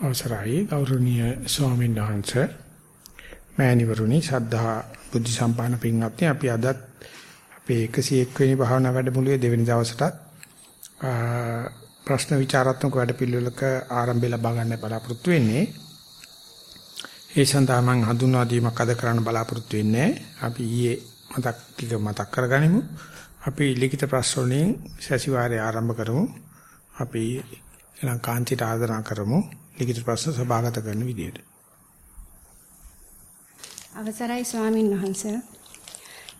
අවසරයි. ගෞරවනීය ස්වාමීන් වහන්සේ මෑණිවරුනි ශ්‍රද්ධා බුද්ධ සම්පන්න පින්වත්නි අපි අදත් අපේ 101 වෙනි භාවනා වැඩමුළුවේ දෙවෙනි දවසටත් ප්‍රශ්න විචාරාත්මක වැඩපිළිවෙලක ආරම්භය ලබා ගන්න බලාපොරොත්තු වෙන්නේ. ඒ සඳහා මම හඳුන්වා දීමක් අද කරන්න බලාපොරොත්තු වෙන්නේ අපි ඊයේ මතක් ටික මතක් කරගනිමු. අපි ලිඛිත ප්‍රශ්න වලින් සැසිවාරය ආරම්භ කරමු. අපි ලංකාන්තිට ආදරණ කරමු ලිඛිත ප්‍රශ්න සභාගත කරන විදියට. අවසරයි ස්වාමින් වහන්සේ.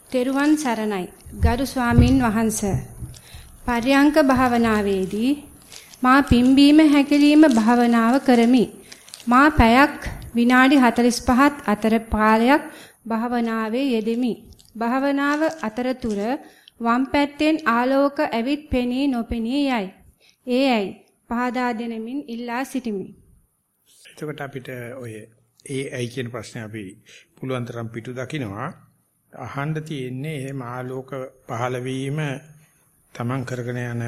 තෙරුවන් සරණයි. ගරු ස්වාමින් වහන්සේ. පර්යංක භාවනාවේදී මා පිම්බීම හැකිලිම භාවනාව කරමි. මා පැයක් විනාඩි 45ත් අතර කාලයක් භාවනාවේ යෙදෙමි. භාවනාව අතරතුර වම් පැත්තෙන් ආලෝක ඇවිත් පෙනී නොපෙනී යයි. ඒ ඇයි පහදා දෙනමින් ඉල්ලා සිටිමි. එතකොට අපිට ඔය ඒ ඇයි කියන ප්‍රශ්නේ අපි පුළුවන් තරම් පිටු දකින්නවා අහන්න තියෙන්නේ එහෙම ආලෝක පහළ වීම තමන් කරගෙන යන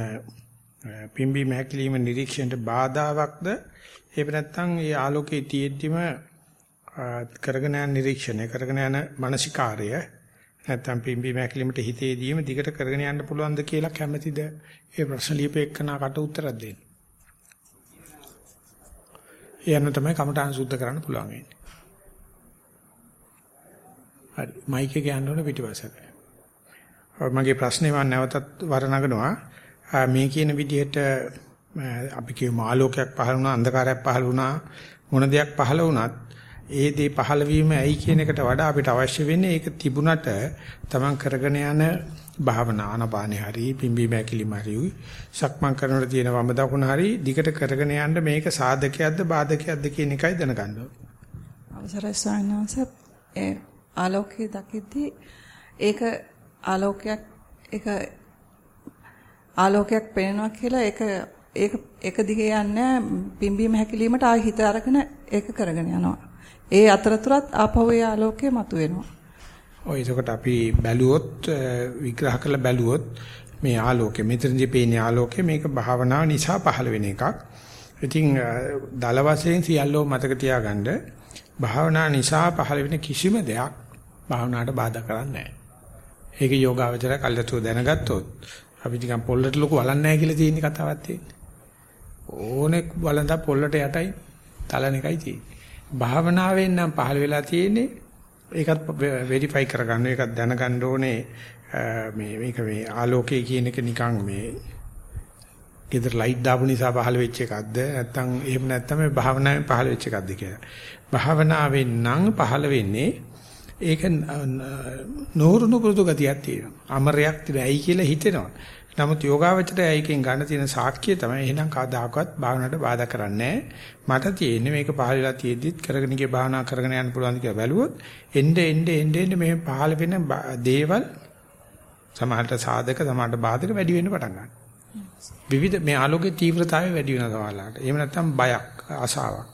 පිම්බි මහැකිලිම නිරීක්ෂණයට බාධාවක්ද? එහෙම නැත්නම් ඒ ආලෝකයේ තියෙද්දිම කරගෙන යන නිරීක්ෂණය කරගෙන යන මානසිකාර්ය නැත්නම් පිම්බි මහැකිලිමට හිතේදීම දිගට කරගෙන යන්න පුළුවන්ද කියලා කැමැතිද? ඒ ප්‍රශ්න ලියපෙන්නාකට උත්තරයක් දෙන්න. එයන්න තමයි කමඨාන් සුද්ධ කරන්න පුළුවන් වෙන්නේ. හරි මයික් එක යන්න ඕනේ පිටිපස්සට. මගේ ප්‍රශ්නේ මම නැවතත් වරනගනවා. මේ කියන විදිහට අපි කියමු ආලෝකයක් පහළ වුණා අන්ධකාරයක් පහළ වුණා මොන දෙයක් පහළ වුණත් ඒ දේ පහළ වීම ඇයි කියන එකට වඩා අපිට අවශ්‍ය වෙන්නේ ඒක තිබුණට Taman කරගෙන යන භාවනා ආනපානේ හරි පිම්බි මෑකිලිම හරි සක්මන් කරනකොට තියෙන වම දකුණ හරි දිගට කරගෙන යන්න මේක සාධකයක්ද බාධකයක්ද කියන එකයි දැනගන්න ඕනේ. අවසරයි සායනස ඒ ආලෝකයේ දකිද්දී ඒක ආලෝකයක් ඒක ආලෝකයක් පේනවා කියලා ඒක ඒක එක දිගේ යන්නේ පිම්බීම හැකිලීමට ආ හිත අරගෙන ඒක කරගෙන යනවා. ඒ අතරතුරත් ආපහු ඒ ආලෝකය මතුවෙනවා. ඔය ඒකට අපි බැලුවොත් විග්‍රහ කරලා බැලුවොත් මේ ආලෝකය මෙතනදී පේන ආලෝකය මේක භාවනාව නිසා පහළ වෙන එකක්. ඉතින් දල වශයෙන් සියල්ලෝ මතක තියාගන්න භාවනා නිසා පහළ වෙන කිසිම දෙයක් භාවනාවට බාධා කරන්නේ නැහැ. ඒක යෝගාවචර කල්යතුව දැනගත්තොත් අපි නිකන් පොල්ලට ලොකු වලන්නේ නැහැ කියලා තියෙන කතාවක් තියෙන්නේ. ඕනේ වලඳ පොල්ලට යටයි තලන එකයි තියෙන්නේ. භාවනාවෙන් නම් පහළ වෙලා තියෙන්නේ ඒකත් වෙරිෆයි කරගන්න ඒකත් දැනගන්න ඕනේ මේ මේක මේ ආලෝකය කියන එක නිකන් මේ ගෙදර ලයිට් දාපු නිසා පහළ වෙච්ච එකක්ද නැත්නම් එහෙම නැත්නම් මේ භාවනාවෙන් පහළ වෙච්ච එකක්ද කියලා. භාවනාවෙන් නම් පහළ වෙන්නේ ඒක නෝරුණු පුරුදු ගතියක් තියෙනවා. අමරයක් තියෙනවා. ඇයි කියලා හිතෙනවා. නමුත් යෝගාවචරය ඒකෙන් ගන්න තියෙන සාක්ෂිය තමයි එහෙනම් කවදාකවත් භාවනාවට බාධා කරන්නේ මට තියෙන්නේ මේක පහල වෙලා තියෙද්දිත් කරගෙන ගිය භාවනා කරගෙන යන්න පුළුවන් කියලා බැලුවොත් එnde එnde එnde එnde මේ පහල වෙන දේවල් සමහරට සාධක සමහරට බාධක වැඩි වෙන්න පටන් ගන්නවා. විවිධ මේ ආලෝකයේ තීව්‍රතාවය වැඩි වෙනවා සමහරලාට. එහෙම නැත්නම් බයක් ආසාවක්.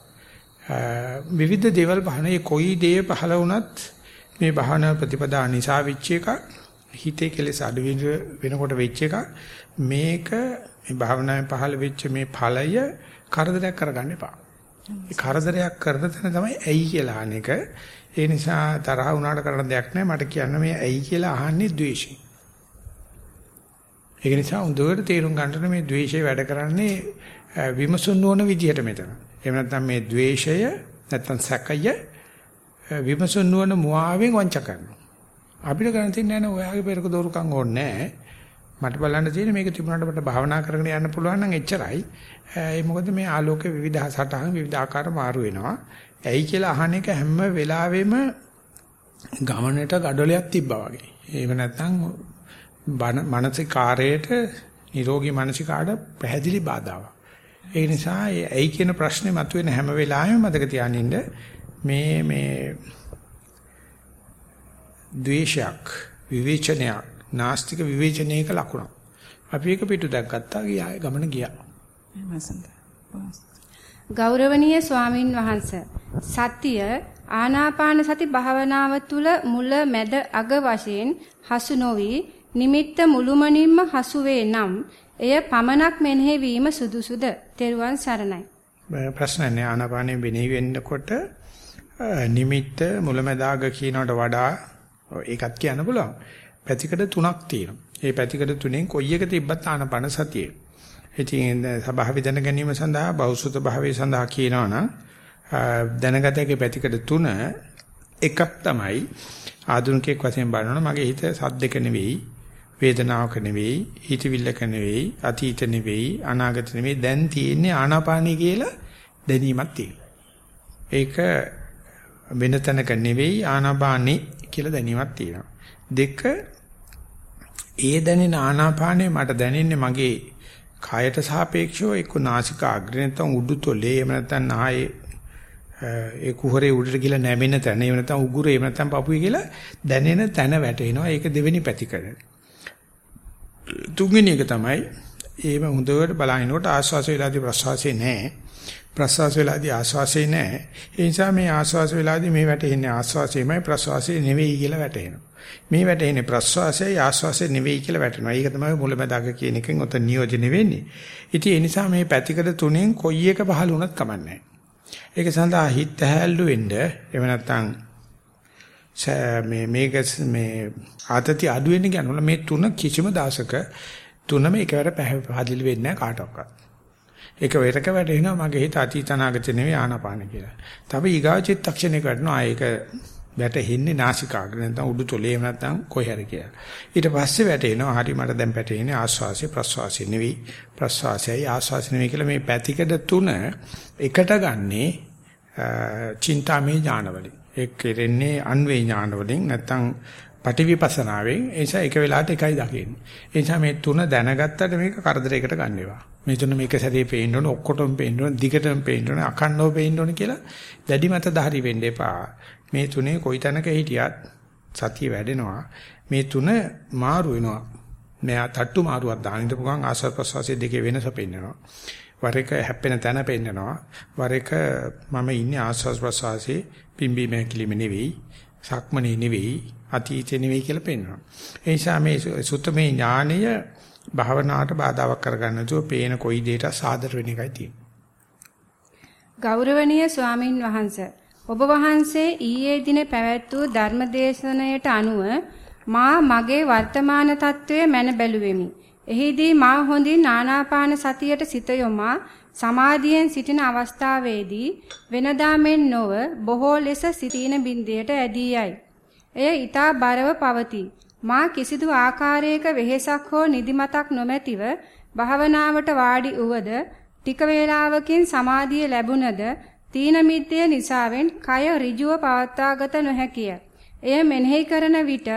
විවිධ දේවල් බහනේ කොයි දේ පහල වුණත් මේ භාවනා ප්‍රතිපදා නිසා විච් එකක් හිතේ කෙලෙස් අඩු වෙනකොට වෙච්ච එක මේක මේ භාවනාවෙන් පහළ වෙච්ච මේ ඵලය කරදරයක් කරගන්න එපා. ඒ කරදරයක් කරන තැන තමයි ඇයි කියලා අහන එක. ඒ නිසා තරහ වුණාට කරන්න දෙයක් නැහැ. මට කියන්න මේ ඇයි කියලා අහන්නේ ද්වේෂය. ඒක නිසා උදේට තේරුම් ගන්නට මේ ද්වේෂය වැඩ කරන්නේ විමසුන් නොවන විදිහට මෙතන. එහෙම නැත්නම් මේ ද්වේෂය නැත්නම් සැකය විමසුන් නොවන මුවාවෙන් වංච කරනවා. අපිට ගන්න තියෙන්නේ නැහැ ඔයාගේ පෙරක දෝරුකම් ඕනේ නැහැ. මට බලන්න තියෙන්නේ මේක තිබුණාට මට භාවනා කරගෙන යන්න පුළුවන් නම් එච්චරයි. ඒ මොකද මේ ආලෝකේ විවිධ සටහන් විවිධ ආකාර මාරු වෙනවා. ඇයි කියලා අහන එක හැම වෙලාවෙම ගමනට gadolයක් තිබ්බා වගේ. එහෙම නැත්නම් මානසිකාරයට නිරෝගී මානසිකාට පැහැදිලි බාධාවක්. ඒ නිසා ඇයි කියන ප්‍රශ්නේ මතුවෙන හැම වෙලාවෙම මතක තියාගන්න මේ මේ ද්වේෂයක් විවේචනයක් නාස්තික විවේචනයක ලකුණක්. අපි ඒක පිටු දැක්ගත්තා ගියා ගමන ගියා. ගෞරවනීය ස්වාමින් වහන්සේ සතිය ආනාපාන සති භාවනාව තුල මුල මැද අග වශයෙන් හසු නොවි නිමිත්ත මුළුමනින්ම හසු වේ නම් එය පමනක් මෙනෙහි වීම සුදුසුද? තෙරුවන් සරණයි. ප්‍රශ්න නැහැ ආනාපානෙ වෙණී වෙන්නකොට නිමිත්ත මුලැමැදාග කියනකට වඩා ඒකත් කියන්න පුළුවන්. පැතිකඩ තුනක් තියෙනවා. ඒ පැතිකඩ තුනෙන් කොයි එක තිබ්බත් ආනාපාන සතියේ. ඉතින් සබාව දැන ගැනීම සඳහා බෞසුත භාවයේ සඳහා කියනවනම් දැනගතයේ පැතිකඩ තුන එකක් තමයි ආධුනිකයෙක් වශයෙන් බලනවා මගේ හිත සද්දක නෙවෙයි වේදනාවක නෙවෙයි හිතවිල්ලක නෙවෙයි අතීත නෙවෙයි අනාගත නෙවෙයි දැන් තියෙන්නේ ආනාපානිය කියලා දැනීමක් තියෙනවා. ඒක වෙන තැනක නෙවෙයි ආනාපානෙ කියලා දැනීමක් තියෙනවා. දෙක ඒ දැනෙන ආනාපානෙ මට දැනෙන්නේ මගේ කායට සාපේක්ෂව එක්ක නාසික අග්‍රේ නැත්නම් උඩුතොලේ එහෙම නැත්නම් ආයේ ඒ කුහරේ උඩට ගිහලා නැමෙන තැන එහෙම නැත්නම් උගුරේ එහෙම නැත්නම් පපුවේ කියලා දැනෙන තැන වැටෙනවා. ඒක දෙවෙනි පැතිකඩ. තුන්වෙනි එක තමයි ඒව හොඳට බලනකොට ආස්වාස වේලාදී ප්‍රසවාසයේ නැහැ. ප්‍රසවාස වේලාදී ආස්වාසේ නැහැ. ඒ නිසා මේ ආස්වාස වේලාදී මේ වැටෙන්නේ ආස්වාසේමයි ප්‍රසවාසයේ නෙවෙයි කියලා වැටෙනවා. මේ වැටෙන්නේ ප්‍රසවාසයයි ආස්වාසේ නෙවෙයි කියලා වැටෙනවා. ඒක තමයි මුලැමැදාක කියන එකෙන් ඔත නියෝජනය වෙන්නේ. ඉතින් ඒ නිසා මේ පැතිකඩ තුනෙන් කොයි එක පහළ වුණත් කමන්නේ ඒක සඳහා හිත හැල්ලු වෙන්න එහෙම නැත්නම් මේ මේක මේ ආතති අඩු වෙන්න කියනවා මේ තුන කිසිම දාසක තුනම එකවර පැහැදිලි වෙන්නේ නැහැ කාටවත්. ඒක වෙරක වැටෙනවා මගේ හිත අතීත අනාගත නෙවෙයි ආනාපාන කියලා. තව ඊගාව චිත්තක්ෂණයක වැටෙනවා ඒක වැටෙන්නේ නාසිකාග්‍ර නැත්නම් උඩුතොලේ එහෙම නැත්නම් කොහේ හරි කියලා. ඊට පස්සේ වැටෙනවා හරි මට දැන් පැටෙන්නේ ආස්වාසිය ප්‍රස්වාසිය නෙවෙයි ප්‍රස්වාසයයි ආස්වාසිය නෙවෙයි කියලා මේ පැතිකඩ තුන එකට ගන්නේ චින්තාමේ ඥානවලින්. ඒ කෙරෙන්නේ අන්වේ ඥානවලින් නැත්නම් පටිවිපසනාවෙන් ඒ නිසා එක වෙලාවට එකයි දකින්නේ. ඒ නිසා මේ තුන දැනගත්තට මේක කරදරයකට ගන්න ඒවා. මේ තුන මේක සැරේ පේන්න ඕන ඔක්කොටම පේන්න ඕන දිගටම පේන්න ඕන අකන්නව පේන්න ඕන කියලා දැඩි මත දහරි වෙන්න එපා. මේ තුනේ කොයි තැනක හිටියත් සතිය වැඩෙනවා. මේ තුන මාරු වෙනවා. මෙයා තට්ටු මාරුවක් දාන්න ඉඳපුවාන් ආස්වාද ප්‍රසවාසයේ දෙකේ වෙනස පෙන්නනවා. වර එක හැප්පෙන තැන පෙන්නනවා. වර එක මම ඉන්නේ ආස්වාද ප්‍රසවාසයේ පිම්බීම හැකිලිම නෙවෙයි. සක්මනේ නෙවෙයි. අතීතේ නෙවෙයි කියලා පෙන්නනවා. ඒ නිසා මේ සුත්තමේ ඥානය භාවනාවට බාධාවක් කරගන්න නැතුව පේන කොයි දෙයකට සාදර වෙන එකයි තියෙන්නේ. ගෞරවනීය ස්වාමින් වහන්සේ ඔබ වහන්සේ ඊයේ දින පැවැත් වූ ධර්මදේශනයට අනුව මා මගේ වර්තමාන තත්වය මැන බැලුවෙමි. එහිදී මා හොඳින් ආනාපාන සතියට සිත යොමා සමාධියෙන් සිටින අවස්ථාවේදී වෙනදා මෙන් නොව බොහෝ ලෙස සිටින බින්දයට ඇදී යයි. එය ඊතා බරව පවතී. මා කිසිදු ආකාරයක වෙහෙසක් හෝ නිදිමතක් නොමැතිව භාවනාවට වාඩි වූද ටික වේලාවකින් සමාධිය ලැබුණද තීන මිද්දේ නිසාවෙන් කය ඍජුව පවත්වාගත නොහැකිය. එය මෙනෙහි කරන විට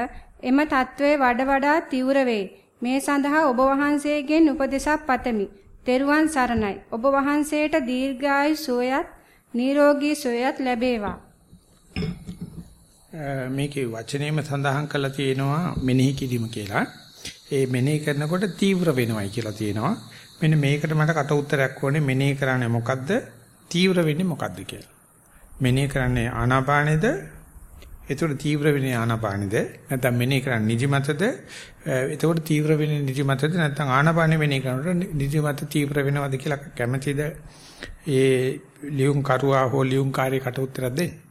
එම తත්වයේ වඩ වඩා තීව්‍ර වේ. මේ සඳහා ඔබ වහන්සේගෙන් උපදෙසක් පතමි. තෙරුවන් සරණයි. ඔබ වහන්සේට දීර්ඝායු සුවයත් නිරෝගී සුවයත් ලැබේවා. මේකේ වචනේම සඳහන් කරලා තියෙනවා මෙනෙහි කිරීම කියලා. ඒ මෙනෙහි කරනකොට තීව්‍ර වෙනවයි කියලා තියෙනවා. මෙන්න මේකට මට කට උත්තරයක් ඕනේ මෙනෙහි කරන්නේ මොකද්ද? තීව්‍ර වෙන්නේ මොකද්ද කියලා. මෙනෙහි කරන්නේ ආනාපානේද? එතකොට තීව්‍ර වෙන්නේ ආනාපානේද? නැත්නම් මෙනෙහි කරන්නේ නිදිමතද? එතකොට තීව්‍ර වෙන්නේ නිදිමතද? නැත්නම් ආනාපානෙ මෙනෙහි කරනකොට නිදිමත තීව්‍ර වෙනවද කියලා කැමැතිද? ඒ ලියුම් කරුවා හෝ ලියුම් කාර්යයකට උත්තරයක් දෙන්න.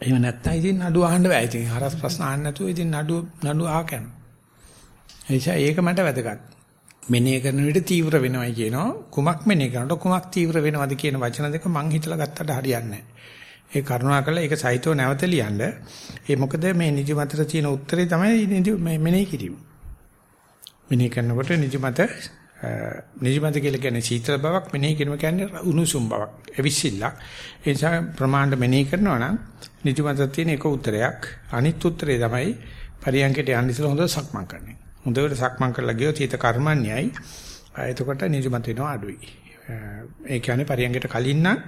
එහෙම නැත්නම් ඉතින් නඩු අහන්න බෑ. ඉතින් හරස් ප්‍රශ්න අහන්න නැතුව ඉතින් නඩු නඩු අහකන. එනිසා ඒක මට වැදගත්. මෙනෙහි කරන විට තීව්‍ර වෙනවයි කියනවා. කුමක් මෙනෙහි කරනකොට කුමක් තීව්‍ර වෙනවද කියන වචන දෙක මං හිතලා ගත්තට හරියන්නේ ඒ කරුණාකරලා ඒක සහිතව නැවත ලියන්න. ඒ මොකද මේ නිදිමතට තියෙන උත්තරේ තමයි මෙනෙහි කිරීම. මෙනෙහි කරනකොට නිදිමත නිදිමත කියලා කියන්නේ සීතල බවක් මෙනෙහි කිරීම කියන්නේ උණුසුම් බවක්. එවිසිල්ලක්. ඒ නිසා ප්‍රමාණයට මෙනෙහි කරනවා නම් නිදිමත තියෙන එක උත්තරයක්. අනිත් උත්තරේ තමයි පරියන්කයට යන්න ඉස්සෙල්ලා හොඳට සක්මන් කරන්නේ. හොඳට සක්මන් කරලා ගියොත් හිත කර්මන්නේයි. එතකොට නිදිමත වෙනවා අඩුයි. ඒ කියන්නේ පරියන්කයට කලින් නම්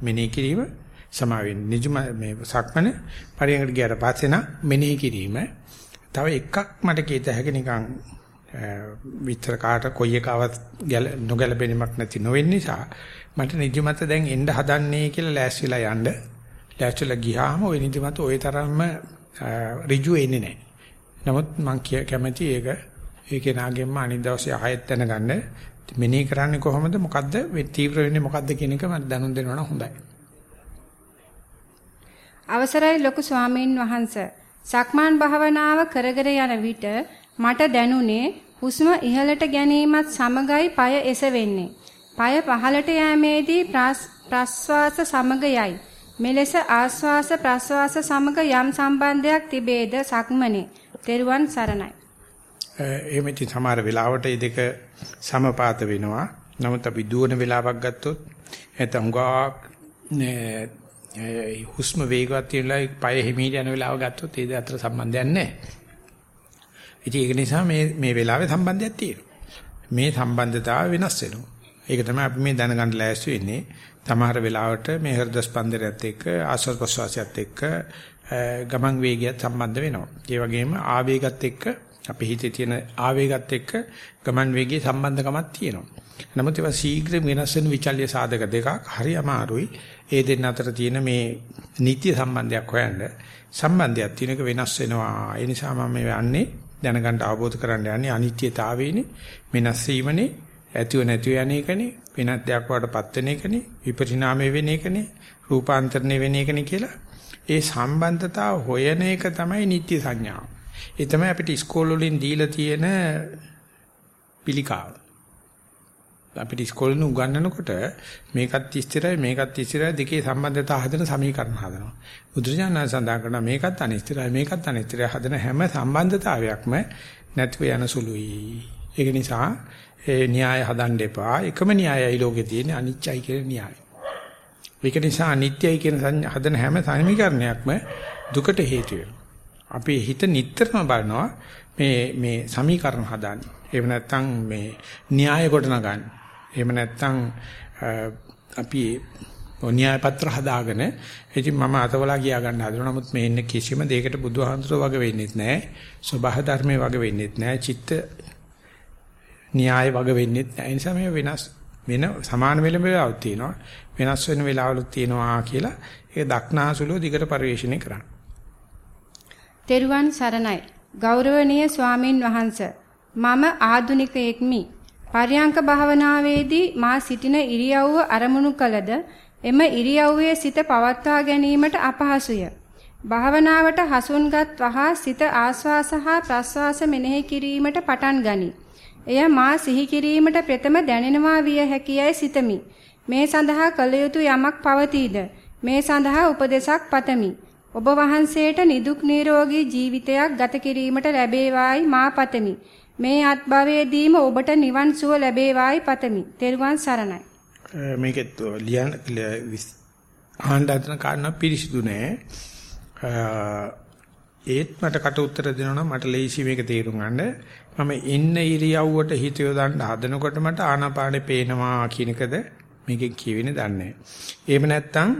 මෙනෙහි කිරීම සමාවෙන් නිජම මේ සක්මන පරියන්කට ගියාට පස්සේ නම් මෙනෙහි කිරීම තව එකක් මට කීත හැකි නිකන් විතර කාට කොයි එකවත් නොගැලපෙන්නක් නැති නොවෙන්න නිසා මට නිදිමත දැන් එන්න හදන්නේ කියලා ලෑස්තිලා යන්න ලෑස්තිලා ගියාම ওই නිදිමත ওই තරම්ම ඍජු එන්නේ නැහැ. නමුත් මම කැමති ඒක ඒකේ නාගෙම්ම අනිත් දවසේ ආයෙත් දැනගන්න මෙනෙහි කරන්නේ කොහොමද මොකද්ද තීව්‍ර වෙන්නේ මොකද්ද කියන එක මට දැනුම් දෙනවා නම් හොඳයි. අවසරයි ලොකු ස්වාමීන් වහන්ස. සක්මාන් භාවනාව කරගෙන යන විට මට දැනුනේ හුස්ම ඉහළට ගැනීමත් සමගයි পায় එසවෙන්නේ. পায় පහළට යෑමේදී ප්‍රස්වාස සමග යයි. මෙලෙස ආස්වාස ප්‍රස්වාස සමග යම් සම්බන්ධයක් තිබේද සක්මනේ. තෙරුවන් සරණයි. එහෙමයි සමහර වෙලාවට මේ දෙක සමපාත වෙනවා. නමුත් අපි දුවන වෙලාවක් ගත්තොත් නැත්නම් ගාක් හුස්ම වේගවත් වෙලා පය හිමීට යන වෙලාව ගත්තොත් ඒ දෙක අතර සම්බන්ධයක් නැහැ. ඉතින් ඒක නිසා මේ මේ වෙලාවේ සම්බන්ධයක් තියෙනවා. මේ සම්බන්ධතාවය වෙනස් වෙනවා. ඒක තමයි අපි මේ දැනගන්න ලෑස්ති වෙන්නේ. තමහර වෙලාවට මේ හෘද ස්පන්දනයත් එක්ක ආශ්වාස ප්‍රශ්වාසයත් එක්ක ගමන් වේගයත් සම්බන්ධ වෙනවා. ඒ වගේම ආවේගත් එක්ක අපේ හිතේ තියෙන ආවේගත් එක්ක ගමන් වේගයේ සම්බන්ධකමක් තියෙනවා. නමුත් ඒවා ශීඝ්‍ර වෙනස් වෙන විචල්්‍ය සාධක දෙකක් හරි අමාරුයි. ඒ දෙන්න අතර තියෙන මේ නිත්‍ය සම්බන්ධයක් හොයන්න සම්බන්ධයක් තියෙනක වෙනස් වෙනවා. ඒ නිසා මම මේ යන්නේ දැනගන්න අවබෝධ කරගන්න යන්නේ අනිත්‍යතාවයනේ වෙනස් වීමනේ ඇතිව නැතිව යන එකනේ වෙනත් දෙයක් වඩපත් වෙන එකනේ විපරිණාමය වෙන එකනේ රූපාන්තරණය වෙන එකනේ කියලා ඒ සම්බන්ධතාව හොයන එක තමයි නිත්‍ය සංඥාව. ඒ තමයි අපිට ඉස්කෝල වලින් දීලා තියෙන පිළිකාව. අපිට ඉස්කෝලේ උගන්වනකොට මේකත් ස්ථිරයි මේකත් ස්ථිරයි දෙකේ සම්බන්ධතාව හදන සමීකරණ හදනවා. බුදුරජාණන් සඳහන් කරන මේකත් අනිස්ථිරයි මේකත් අනිස්ථිරයි හදන හැම සම්බන්ධතාවයක්ම නැතිව යන සුළුයි. ඒක නිසා ඒ න්‍යාය හදන්න එපා. එකම න්‍යායයි ලෝකේ තියෙන අනිත්‍යයි කියන න්‍යායය. ඒක නිසා අනිත්‍යයි කියන හදන හැම සමීකරණයක්ම දුකට හේතු වෙනවා. අපේ හිත නිතරම බලනවා මේ මේ සමීකරණ හදාන්න. එහෙම නැත්නම් මේ න්‍යාය කොට නගන්න. එහෙම නැත්නම් අපි න්‍යාය පත්‍ර හදාගෙන ඉතින් මම අතවලා ගියා ගන්න හදනවා. නමුත් මේ ඉන්න කිසිම දෙයකට බුදුහාමුදුරුවෝ වගේ වෙන්නේත් නැහැ. සබහ ධර්මයේ වගේ වෙන්නේත් නැහැ. චිත්ත න්‍යාය වගේ වෙන්නේත් නැහැ. ඒ නිසා මේ වෙනස් වෙන සමාන වෙලම වෙලාවක් තියෙනවා. වෙනස් වෙන වෙලාවලුත් තියෙනවා කියලා ඒක දක්නාසුලෝ දිගට පරිශීලනය කරන්න. තෙරුවන් සරණයි. ගෞරවනීය ස්වාමින් වහන්සේ මම ආදුනිකයෙක්මි. පර්යංක භාවනාවේදී මා සිටින ඉරියව්ව අරමුණු කළද එම ඉරියව්වේ සිත පවත්වා ගැනීමට අපහසුය. භාවනාවට හසුන්ගත් වහා සිත ආස්වාස හා ප්‍රස්වාස මෙනෙහි කිරීමට පටන් ගනී. එය මා සිහි කිරීමට ප්‍රථම දැනෙනවා විය හැකියයි සිතමි. මේ සඳහා කළ යුතු යමක් පවතීද? මේ සඳහා උපදේශක් පතමි. ඔබ වහන්සේට නිදුක් නිරෝගී ජීවිතයක් ගත කිරීමට ලැබේවායි මා පතමි. මේ අත්භවයේදීම ඔබට නිවන් සුව ලැබේවායි පතමි. තෙරුවන් සරණයි. මේකෙත් ලියන ආණ්ඩාතන කාරණා පිළිසිදු නෑ. ඒත් මට කට උත්තර දෙනවා නම් මට ලේසි මේක තේරුම් ගන්න. මම ඉන්න ඉරියව්වට හිත යොදන්න හදනකොට මට ආනාපානෙ පේනවා කියන එකද මේකෙන් කියවෙන්නේ දන්නේ නැහැ. එහෙම නැත්නම්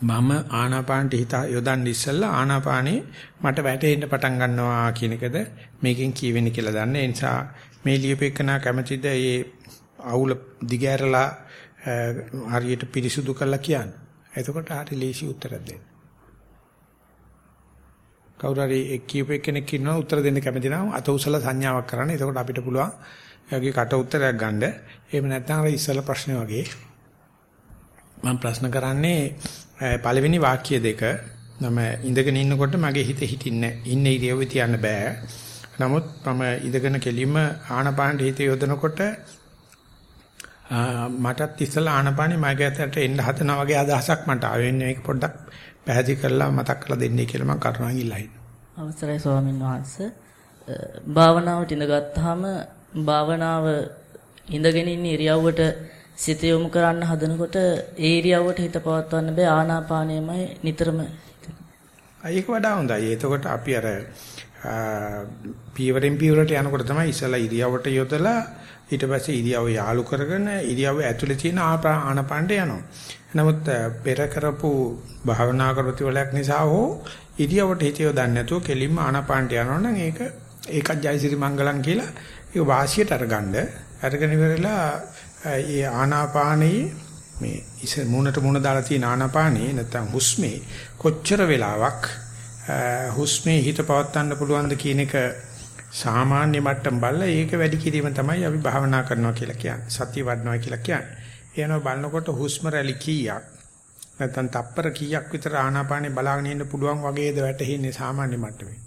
මම ආනාපානට හිත යොදන්න ඉස්සෙල්ලා ආනාපානේ මට වැටෙන්න පටන් ගන්නවා කියන එකද මේකෙන් කියවෙන්නේ කියලා දන්නේ. ඒ නිසා මේ ලියපෙකනා කැමැතිද මේ අවුල දිගෑරලා හරියට පිරිසුදු කරලා කියන්න. එතකොට හරි ලේසි උත්තරයක් දෙන්න. කවුරු හරි කියපු කෙනෙක් ඉන්නවා උත්තර දෙන්න කැමති නම් අත උසලා සංඥාවක් කරන්න. එතකොට අපිට පුළුවන් එයාගේ කට උත්තරයක් ගන්න. එහෙම නැත්නම් අර ඉස්සලා ප්‍රශ්නේ වගේ මම ප්‍රශ්න කරන්නේ පළවෙනි වාක්‍ය දෙක මම ඉඳගෙන ඉන්නකොට මගේ හිත හිටින්නේ ඉන්න ඉරියව්වේ තියන්න බෑ. නමුත් මම ඉඳගෙන කෙලින්ම ආනපානට හිත යොදනකොට මටත් ඉස්සලා ආනපානේ මගේ අතට එන්න හදනා වගේ අදහසක් මට ආවෙන්නේ මේක පොඩ්ඩක් පැහැදිලි කරලා මතක් කරලා දෙන්නයි කියලා මම කරුණාවෙන් ඉල්ලා හිටිනවා. අවසරයි ස්වාමීන් වහන්සේ. භාවනාවට ඉඳගත්තාම භාවනාව ඉඳගෙන ඉන්න ඉරියව්වට සිත යොමු කරන්න හදනකොට ඒ ඉරියව්වට හිත පවත්වන්න බෑ ආනාපානයමයි නිතරම ඒක වඩා හොඳයි. එතකොට අපි අර පීවරෙන් පීවරට යනකොට තමයි ඉස්සලා ඉරියව්වට යොදලා ඊට පස්සේ ඉරියව්ව යාලු කරගෙන ඉරියව්ව ඇතුලේ තියෙන ආනාපානට යනවා. නමුත් පෙර කරපු භාවනා කරපතිවලක් නිසා හෝ ඉරියව්වට හිත යොදන්නේ නැතුව කෙලින්ම ආනාපානට යනවනම් ඒක ඒකත් ජයසිරි මංගලම් කියලා ඒක වාසියට අරගන්න අරගෙන ඉවරලා ඒ ආනාපානයේ මේ ඉස මුණට මුණ දාලා තියෙන ආනාපානයේ නැත්තම් හුස්මේ කොච්චර වෙලාවක් හුස්මේ හිත පවත්වන්න පුළුවන්ද කියන එක සාමාන්‍ය මට්ටම් බලලා ඒක වැඩි කිරීම තමයි අපි භාවනා කරනවා කියලා කියන්නේ. සතිය වඩනවා කියලා කියන්නේ. එනවා බලනකොට හුස්ම රැලි කීයක් නැත්නම් තප්පර කීයක් විතර ආනාපානේ බලාගෙන ඉන්න පුළුවන් වගේද වැටෙන්නේ සාමාන්‍ය මට්ටමේ.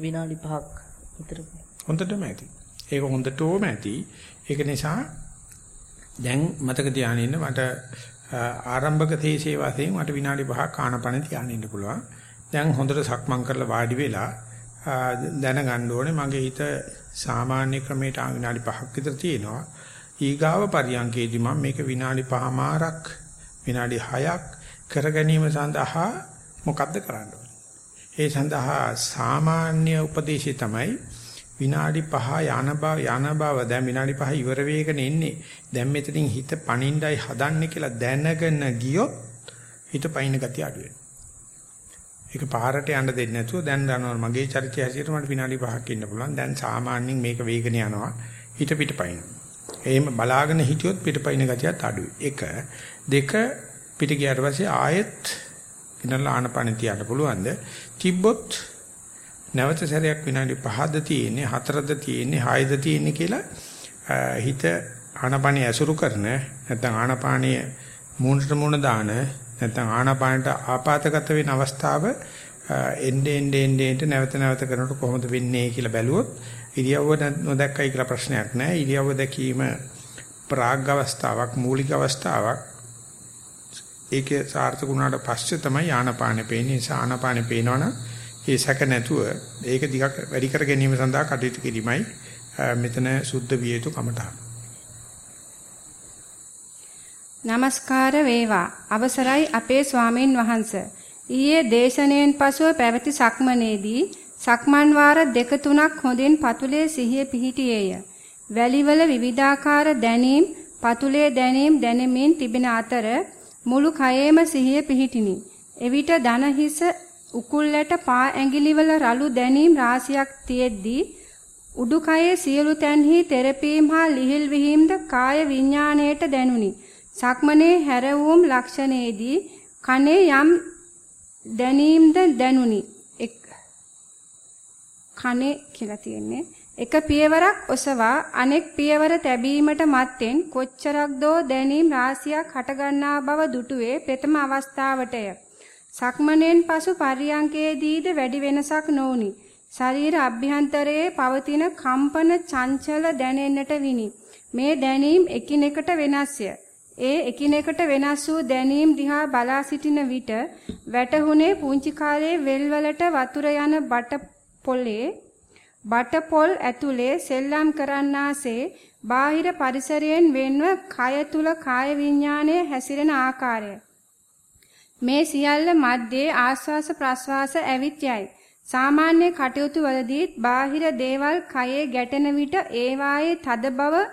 විනාඩි 5ක් විතර. හොඳටම ඇති. ඒක හොඳටම ඇති. ඒක නිසා දැන් මතක තියාගෙන ඉන්න මට ආරම්භක තේසේ වශයෙන් මට විනාඩි 5ක් ආනපන තියාගෙන ඉන්න පුළුවන්. දැන් හොඳට සක්මන් කරලා වාඩි වෙලා දැනගන්න ඕනේ මගේ හිත සාමාන්‍ය ක්‍රමයට විනාඩි 5ක් විතර තියෙනවා. ඊගාව පරියන්කේදී මම මේක විනාඩි 5මාරක් විනාඩි 6ක් කර ගැනීම සඳහා මොකද්ද කරන්න ඒ සඳහා සාමාන්‍ය උපදේශය තමයි විනාඩි 5 යන බව යන බව දැන් විනාඩි 5 ඉවර වෙගෙන ඉන්නේ. දැන් මෙතනින් හිත පණින්නයි හදන්නේ කියලා දැනගෙන ගියොත් හිත පයින් ගතිය අඩු වෙනවා. ඒක පාරට යන්න දෙන්නේ නැතුව දැන් දන්නවා මගේ චරිතය හැටියට මට විනාඩි 5ක් ඉන්න පුළුවන්. දැන් සාමාන්‍යයෙන් මේක වේගන යනවා. හිත පිටපයින්. එහෙම බලාගෙන හිටියොත් පිටපයින් ගතියත් අඩුයි. එක දෙක පිට ගියාට පස්සේ ආයෙත් ඉන්නලා ආනපන තියන්න පුළුවන්ද? තිබ්බොත් නැවත සැරයක් විනාඩි 5ද තියෙන්නේ 4ද තියෙන්නේ 6ද තියෙන්නේ කියලා හිත ආනපානිය ඇසුරු කරන නැත්නම් ආනපානිය මූණට මූණ දාන නැත්නම් ආනපානට ආපాతගත වෙන අවස්ථාව එnde ende ende ende නැවත නැවත කරනකොට කොහොමද වෙන්නේ කියලා බැලුවොත් ඉරියව්ව නොදැක්කයි කියලා ප්‍රශ්නයක් නැහැ. ඉරියව්ව දැකීම ප්‍රාග් අවස්ථාවක් මූලික අවස්ථාවක්. ඒකේ සාර්ථක වුණාට පස්සේ තමයි ආනපානෙ පේන්නේ. ආනපානෙ පේනවනම් ඒ සැක නැතුව ඒක දිගක් වැඩි කර ගැනීම සඳහා කටයුතු කිරීමයි මෙතන සුද්ධ විය යුතු කමටහන්. নমස්කාර වේවා. අවසරයි අපේ ස්වාමීන් වහන්ස. ඊයේ දේශනෙන් පසුව පැවති සක්මනේදී සක්මන් වාර දෙක තුනක් හොඳින් පතුලේ සිහිය පිහිටියේය. වැලිවල විවිධාකාර දැනීම් පතුලේ දැනීම් දැනෙමින් තිබෙන අතර මුළු කයේම සිහිය පිහිටිනි. එවිට දන හිස උකුල්ලට පා ඇඟිලිවල රළු දැනීම් රාශියක් තියෙද්දී උඩුකයේ සියලු තැන්හි තෙරපීම් හා ලිහිල් විහිම්ද කාය විඥාණයට දැනුනි. සක්මනේ හැරවුම් ලක්ෂණයේදී කනේ යම් දැනීම්ද දැනුනි. කනේ කියලා තියෙන්නේ. එක පියවරක් ඔසවා අනෙක් පියවර තැබීමට මත්තෙන් කොච්චරක් දෝ දැනීම් රාශියක් හටගන්නා බව දුටුවේ ප්‍රථම අවස්ථාවටය. සක්මණෙන් පසු පරියංකයේදීද වැඩි වෙනසක් නොඋනි. ශරීර අභ්‍යන්තරයේ පවතින කම්පන චංචල දැනෙන්නට විනි. මේ දැනීම් එකිනෙකට වෙනස්ය. ඒ එකිනෙකට වෙනස් වූ දැනීම් දිහා බලා සිටින විට වැටහුනේ පුංචි කාලේ වෙල්වලට වතුර යන බට පොලේ බට පොල් ඇතුලේ සෙල්ලම් කරන්නාසේ බාහිර පරිසරයෙන් වෙන්ව කය තුල කාය විඥානය හැසිරෙන ආකාරය මේ සියල්ල මැද්දේ ආස්වාස ප්‍රස්වාස ඇවිත් යයි. සාමාන්‍ය කටයුතු වලදීත් බාහිර දේවල් කයේ ගැටෙන විට ඒවායේ තද බව,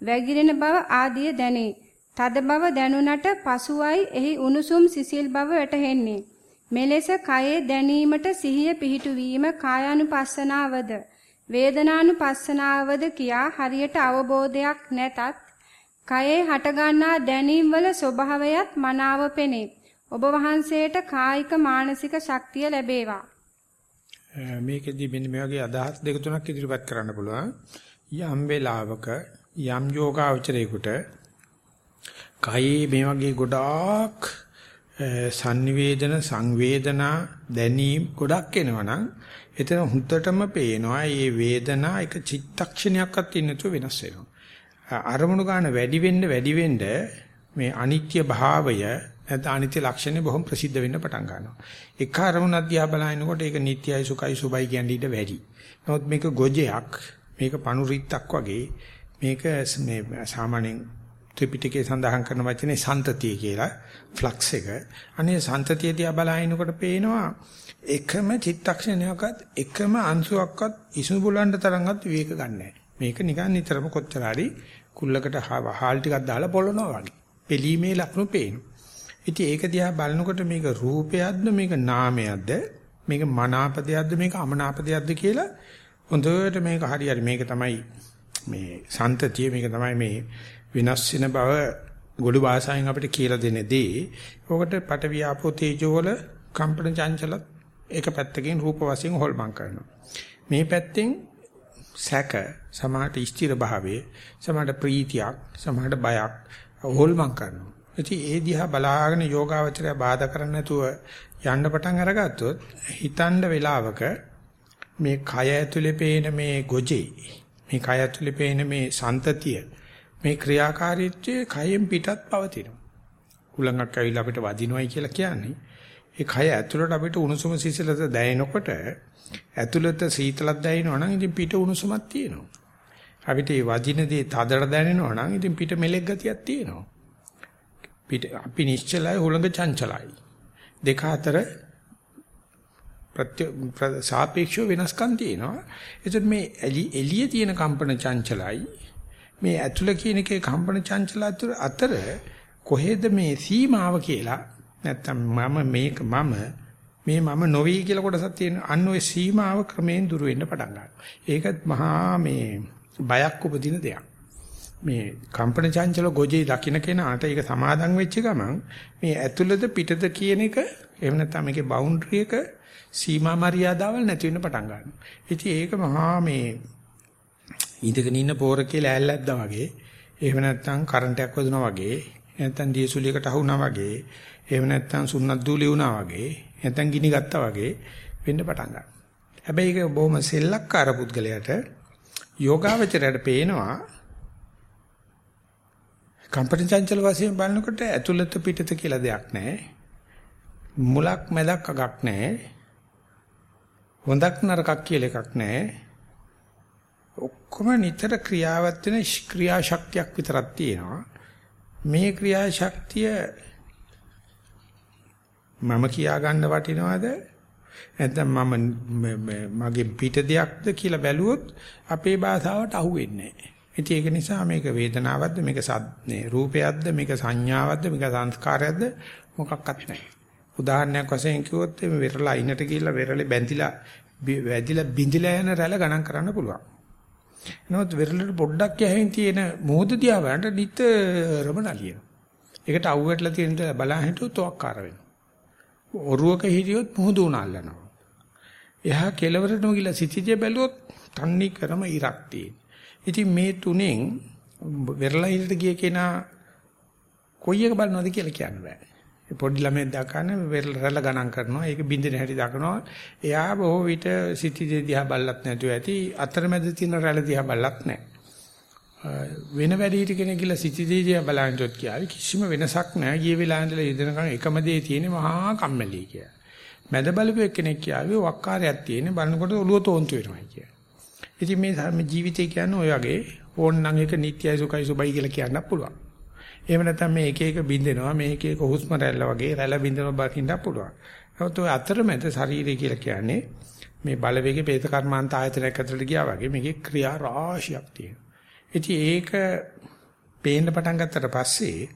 වැగిරෙන බව ආදිය දැනේ. තද බව දැනුණට පසුවයි එහි උණුසුම් සිසිල් බව වැටහෙන්නේ. මෙලෙස කයේ දැනීමට සිහිය පිහිටුවීම කායානුපස්සනාවද වේදනානුපස්සනාවද කියා හරියට අවබෝධයක් නැතත් කයේ හටගන්නා දැනීම් වල ස්වභාවයත් මනාව පෙනේ. ඔබ වහන්සේට කායික මානසික ශක්තිය ලැබේවා. මේකෙදි මෙන්න මේ වගේ අදහස් දෙක තුනක් ඉදිරිපත් කරන්න පුළුවන්. යම් වේලාවක යම් යෝගාචරයේකට කයේ මේ වගේ ගොඩාක් සංනිවේදන සංවේදනා දැනීම් ගොඩක් එනවනම් එතන හුත්තටම පේනවා මේ වේදනා එක චිත්තක්ෂණයක්වත් ඉන්නතු වෙනස් වෙනවා. අරමුණු ගන්න වැඩි වෙන්න වැඩි වෙන්න මේ අනිත්‍ය භාවය නැත්නම් අනිත්‍ය ලක්ෂණේ බොහොම ප්‍රසිද්ධ වෙන්න පටන් ගන්නවා. එක අරමුණක් දිහා බලනකොට ඒක නිට්ටයයි සුඛයි සුබයි කියන්නේ ඊට වැඩි. නමුත් මේක ගොජයක්, මේක පණුරිත්තක් වගේ මේක මේ සාමාන්‍යයෙන් ත්‍රිපිටකයේ සඳහන් කරන වචනේ සන්තතිය කියලා ෆ්ලක්ස් එක. අනේ සන්තතිය දිහා බලනකොට පේනවා එකම චිත්තක්ෂණයකත් එකම අංශුවක්වත් ඉසු බුලන්න තරම්වත් විවේක ගන්නෑ. මේක නිකන් නිතරම කොච්චර හරි කුල්ලකට හාල් ටිකක් දාලා පොළනවා වගේ. පෙලීමේ ලක්ෂණ පේනවා. ඉතින් ඒක දිහා බලනකොට මේක රූපයක්ද මේක නාමයක්ද මේක මනාපදයක්ද මේක අමනාපදයක්ද කියලා හොඳට මේක හරියට මේක තමයි මේ සන්තතිය මේක තමයි මේ විනාශ වෙන බව ගොළු භාෂාවෙන් අපිට කියලා දෙන දේ. ඔකට පටවියාපෝ තේජෝ වල කම්පන චංචල එක පැත්තකින් රූප වශයෙන් හොල්මන් කරනවා. මේ පැත්තෙන් සැක සමාහට ස්ථිර භාවයේ සමාහට ප්‍රීතියක් සමාහට බයක් හොල්මන් කරනවා. ඉතින් ඒ දිහා බලාගෙන යෝගාවචරය බාධා කරන්නේ නැතුව යන්න පටන් අරගත්තොත් හිතන්න වෙලාවක මේ කය ඇතුලේ පේන මේ ගොජේ මේ කය ඇතුලේ පේන මේ සන්තතිය මේ ක්‍රියාකාරීත්වයේ කයෙන් පිටත් පවතිනවා. උලංගක් ඇවිල්ලා අපිට වදිනවයි කියලා කියන්නේ ඒ කය ඇතුළට අපිට උණුසුම සිසිලස දැනෙනකොට ඇතුළත සීතලක් දැනෙනවා නම් ඉතින් පිට උණුසුමක් තියෙනවා. අපිට මේ වදිනදී තදට දැනෙනවා නම් ඉතින් පිට මෙලෙක් ගතියක් තියෙනවා. පිට අපි නිශ්චලයි හුළඟ චංචලයි. දෙක අතර ප්‍රත්‍ය සාපේක්ෂව වෙනස්කම් තියෙනවා. එතකොට මේ එළියේ තියෙන කම්පන චංචලයි මේ ඇතුළ කියන එකේ කම්පන චංචල අතර කොහෙද මේ සීමාව කියලා නැත්තම් මම මේක මම මේ මම නොවි කියලා කොටසක් තියෙන අන්න ඔය සීමාව ක්‍රමයෙන් දුර වෙන්න පටන් ගන්නවා. ඒක මහා මේ බයක් උපදින දෙයක්. මේ කම්පන චංචල ගොජේ දකින්න කෙනාට ඒක සමාදන් වෙච්ච ගමන් මේ ඇතුළත පිටත කියන එක එහෙම නැත්නම් මේකේ බවුන්ඩරි එක සීමා මරියාදාවල් නැති වෙන්න පටන් ගන්නවා. ඉතින් ඒක මහා මේ ඉඳගෙන ඉන්න පෝරකේ ලෑල්ලක්දා වගේ එහෙම නැත්නම් කරන්ට් එකක් වදුනා වගේ නැත්නම් දියසුලියකට අහුණා වගේ එහෙම නැත්නම් සුන්නත් දූලි වුණා වගේ නැත්නම් ගිනි ගත්තා වගේ වෙන්න පටන් ගන්නවා. හැබැයි ඒක බොහොම සෙල්ලක්කාර පුද්ගලයාට යෝගාවචරයට පේනවා කම්පන චංචල වශයෙන් බලනකොට ඇතුළත පිටත කියලා දෙයක් නැහැ. මුලක් මැදක් අගක් නැහැ. හොඳක් නරකක් කියලා එකක් නැහැ. ඔක්කොම නිතර ක්‍රියාවත් වෙන ක්‍රියාශක්තියක් විතරක් තියෙනවා. මේ ක්‍රියාශක්තිය මම කියා ගන්න වටිනවද නැත්නම් මම මගේ පිට දෙයක්ද කියලා බැලුවොත් අපේ භාෂාවට අහු වෙන්නේ නැහැ. ඒක නිසා මේක වේදනාවක්ද මේක සද්නේ රූපයක්ද මේක සංඥාවක්ද මේක සංස්කාරයක්ද මොකක්වත් නැහැ. උදාහරණයක් වශයෙන් කිව්වොත් මේ වෙරළ අයිනට ගිහිල්ලා වෙරළේ බැඳිලා වැදිලා බිඳිලා යන රැළ ගණන් කරන්න පුළුවන්. නමුත් වෙරළට පොඩ්ඩක් යහින් තියෙන මොහොත දිහා බලන්න නිතරම නලියනවා. ඒකට අවුවටලා තියෙන බලන් හිටියොත් ඔක්කාර වෙනවා. ඔරුවක හිටියොත් මුහුදු උනාල්ලනවා. එහා කෙලවරට නොගිලා සිටිජේ බැලුවොත් තන්නේ කරම ඉරක් තියෙන. ඉතින් මේ තුනෙන් වෙරළා හිටට ගිය කෙනා කොයි එක බලනවද කියලා කියන්න බෑ. පොඩි ළමයෙක් දකන රැළ ගණන් කරනවා. ඒක බින්දින හැටි දකනවා. එයා බොහෝ විට සිටිජේ දිහා බල්ලත් නැතුව ඇති. අතරමැද තියෙන රැළ දිහා බල්ලත් නැහැ. වෙන වැඩිහිටි කෙනෙක් ගිහලා සිටිජේ දිහා බලනකොට කියාවි කිසිම වෙනසක් නැහැ. ගිය වෙලාව ඉඳලා ඉදනකම් එකම දේ තියෙන්නේ මහා කම්මැලි කියලා. මැද බලපු එක්කෙනෙක් කියාවි වක්කාරයක් තියෙන්නේ බලනකොට ඔළුව තෝන්තු වෙනවා කියලා. ඉතින් මේ ජීවිතය කියන්නේ ඔය වගේ ඕන නම් එක නිට්යයි සුඛයි සුබයි කියලා කියන්නත් පුළුවන්. එහෙම නැත්නම් මේ එක එක බින්දෙනවා මේ එක එක හුස්ම රැල්ල වගේ රැළ බින්දෙනවා බකින්නත් පුළුවන්. නමුත් ඔය අතරමැද ශරීරය කියලා කියන්නේ මේ බලවේගයේ ප්‍රේත කර්මාන්ත ආයතනයක් ඇතුළට ගියා වගේ මේකේ ක්‍රියා රාශියක් තියෙනවා. ඉතින් ඒක පේන්න පටන් ගත්තට පස්සේ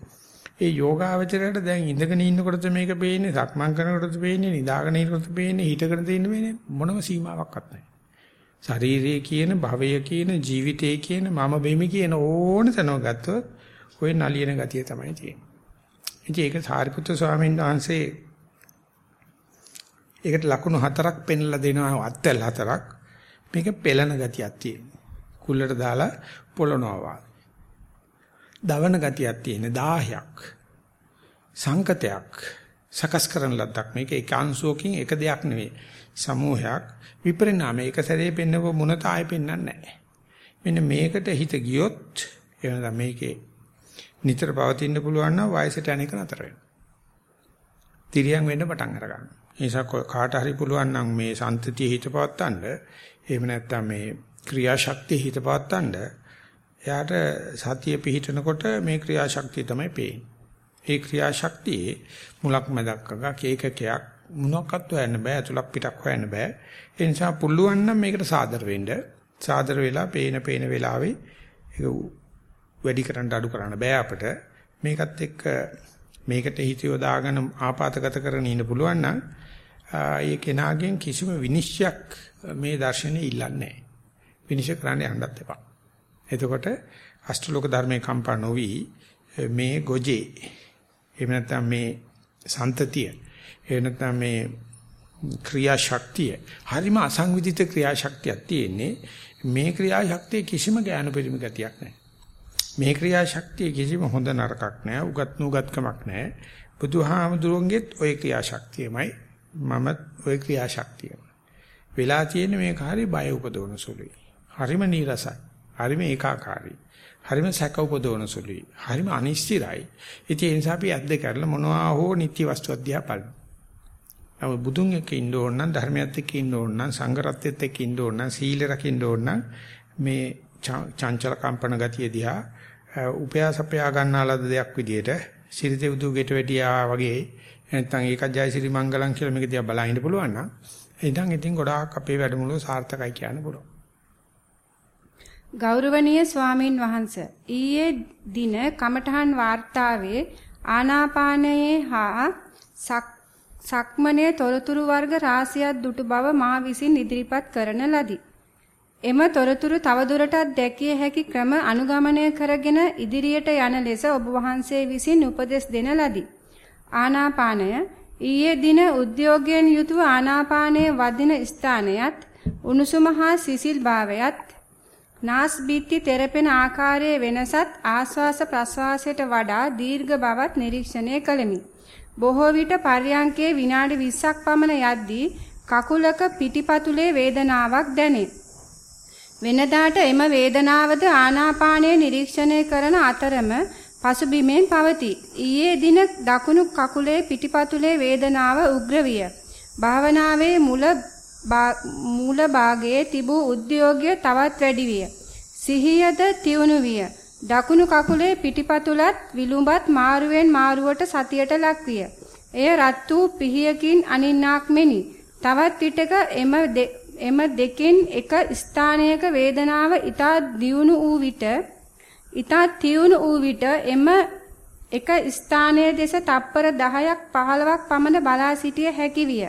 ඒ යෝගාවචරයට දැන් ඉඳගෙන ඉන්නකොටද මේක පේන්නේ සක්මන් කරනකොටද පේන්නේ නිදාගෙන ඉන්නකොටද පේන්නේ හිටගෙන තියෙන වෙන්නේ මොනම සීමාවක්වත් නැහැ. ශරීරයේ කියන භවය කියන ජීවිතයේ කියන මම බෙමි කියන ඕන තැනක ගත්තොත් ওই නලියන ගතිය තමයි තියෙන්නේ. ඉතින් ඒක සාරිපුත්‍ර ස්වාමීන් වහන්සේ ඒකට ලකුණු හතරක් පෙන්ලා දෙනවා අත්‍යල් හතරක්. මේක පෙළන ගතියක් තියෙනවා. කුල්ලට දාලා පොළනවා. දවන ගතියක් තියෙන 10ක්. සංකතයක් සකස් කරන ලද්දක් මේක එක අංශුවකින් එක දෙයක් නෙවෙයි. සමූහයක් විපරිණාමය එක සැරේ පෙන්නව මොනත ආයෙ පෙන්වන්නේ නැහැ. මෙන්න මේකට හිත ගියොත් එවනම් මේකේ නිතර පවතින්න පුළුවන් නම් වයසට යන එක නතර වෙනවා. තිරියන් වෙන්න පටන් අර ගන්නවා. ඒ නිසා කාට හරි පුළුවන් නම් මේ සන්තතිය හිත පවත්තන්න එහෙම නැත්නම් මේ ක්‍රියාශක්තිය හිත පවත්තන්න එයාට සතිය පිහිටනකොට මේ ක්‍රියාශක්තිය තමයි පේන්නේ. ඒ ක්‍රියාශක්තියේ මුලක් මැදක් අගක් ඒකකයක් මොනක්වත් හොයන්න බෑ අතුලක් පිටක් හොයන්න බෑ. ඒ නිසා පුළුවන් නම් මේකට සාදර වෙන්න. සාදර වෙලා පේන පේන වෙලාවේ ඒක වැඩි කරන්න අඩු කරන්න බෑ අපිට. මේකත් එක්ක මේකට හිත යොදාගෙන ආපాతගත කරගෙන ඉන්න පුළුවන් නම් ඒ කෙනාගෙන් කිසිම විනිශ්චයක් මේ දර්ශනේ ඉල්ලන්නේ නැහැ. විනිශ්චය කරන්න යන්නත් එපා. එතකොට අෂ්ටලෝක ධර්මයේ කම්පා නොවි මේ ගොජේ එහෙම නැත්නම් මේ සන්තතිය එහෙම නැත්නම් මේ ක්‍රියාශක්තිය. හරිම අසංවිධිත ක්‍රියාශක්තියක් තියෙන්නේ. මේ ක්‍රියාශක්තිය කිසිම ඥාන පරිම ගතියක් නැහැ. මේ ක්‍රියාශක්තිය කිසිම හොඳ නරකක් නැහැ. උගත් නුගත්කමක් නැහැ. බුදුහාමුදුරන්ගෙත් ওই ක්‍රියාශක්තියමයි මම ওই ක්‍රියාශක්තියම. වෙලා තියෙන්නේ මේක හරි බය උපදවන සුළුයි. හරිම නීරසයි. හරිම ඒකාකාරයි. හරිම සැක උපදවන සුළුයි. හරිම අනිශ්චිතයි. ඉතින් ඒ නිසා අපි ඇද්ද කරලා මොනවා හෝ නිත්‍ය වස්තු අධ්‍යා බලමු. නමුත් බුදුන් එක්ක ඉන්න ඕන නම් ධර්මයත් එක්ක ඉන්න ඕන නම් සංඝරත්නයත් එක්ක ඉන්න ඕන නම් සීල රකින්න ඕන නම් මේ චංචල කම්පන ගතිය දිහා උපයාසපයා ගන්නාලද දෙයක් විදියට සිරිතෙව්දු ගෙට වැටියා වගේ නැත්නම් ඒකත් ජයසිරි මංගලම් කියලා මේක දිහා බලහින්න පුළුවන් නම් ඉතින් ඉතින් ගොඩාක් අපේ වැඩමුළුව සාර්ථකයි කියන්න පුළුවන්. ගෞරවනීය ස්වාමින් වහන්සේ ඊයේ දින කමඨහන් වාර්තාවේ ආනාපානයේ හා සක්මනේ තොරතුරු වර්ග රාශියක් දුටු බව මා විසින් ඉදිරිපත් කරන ලදී. එම තොරතුරු තවදුරටත් දැකිය හැකි ක්‍රම අනුගමනය කරගෙන ඉදිරියට යන ලෙස ඔබ වහන්සේ විසින් උපදෙස් දෙන ලදී. ආනාපානය ඊයේ දින උද්‍යෝගයෙන් යුතුව ආනාපානයේ වදින ස්ථානයත් උණුසුම හා සිසිල් භාවයත් නාස් බිත්ති තෙරපෙන ආකාරයේ වෙනසත් ආශ්වාස ප්‍රශ්වාසයට වඩා දීර්ඝ බවත් නිරීක්ෂණය කළෙමි. බොහෝ විට පර්යංකයේ විනාඩි 20ක් පමණ යද්දී කකුලක පිටිපතුලේ වේදනාවක් දැනේ. වෙනදාට එම වේදනාවද ආනාපානය නිරීක්ෂණය කරන අතරම පසුබිමෙන් පවතී. ඊයේ දින දකුණු කකුලේ පිටිපතුලේ වේදනාව උග්‍ර විය. භාවනාවේ මුල මූල භාගයේ තිබූ උද්‍යෝගය තවත් වැඩි විය. සිහියද තියුණු විය. දකුණු කකුලේ පිටිපතුලත් විලුඹත් මාරුවෙන් මාරුවට සතියට ලක්විය. එය රත් වූ පිහියකින් අනින්නාක් මෙනි. තවත් විටක එම එම දෙකෙන් එක ස්ථානයක වේදනාව ඊතා දියුණු වූ විට ඊතා තියුණු වූ විට එම එක ස්ථානයේ දෙස තප්පර 10ක් 15ක් පමණ බලා සිටිය හැකි විය.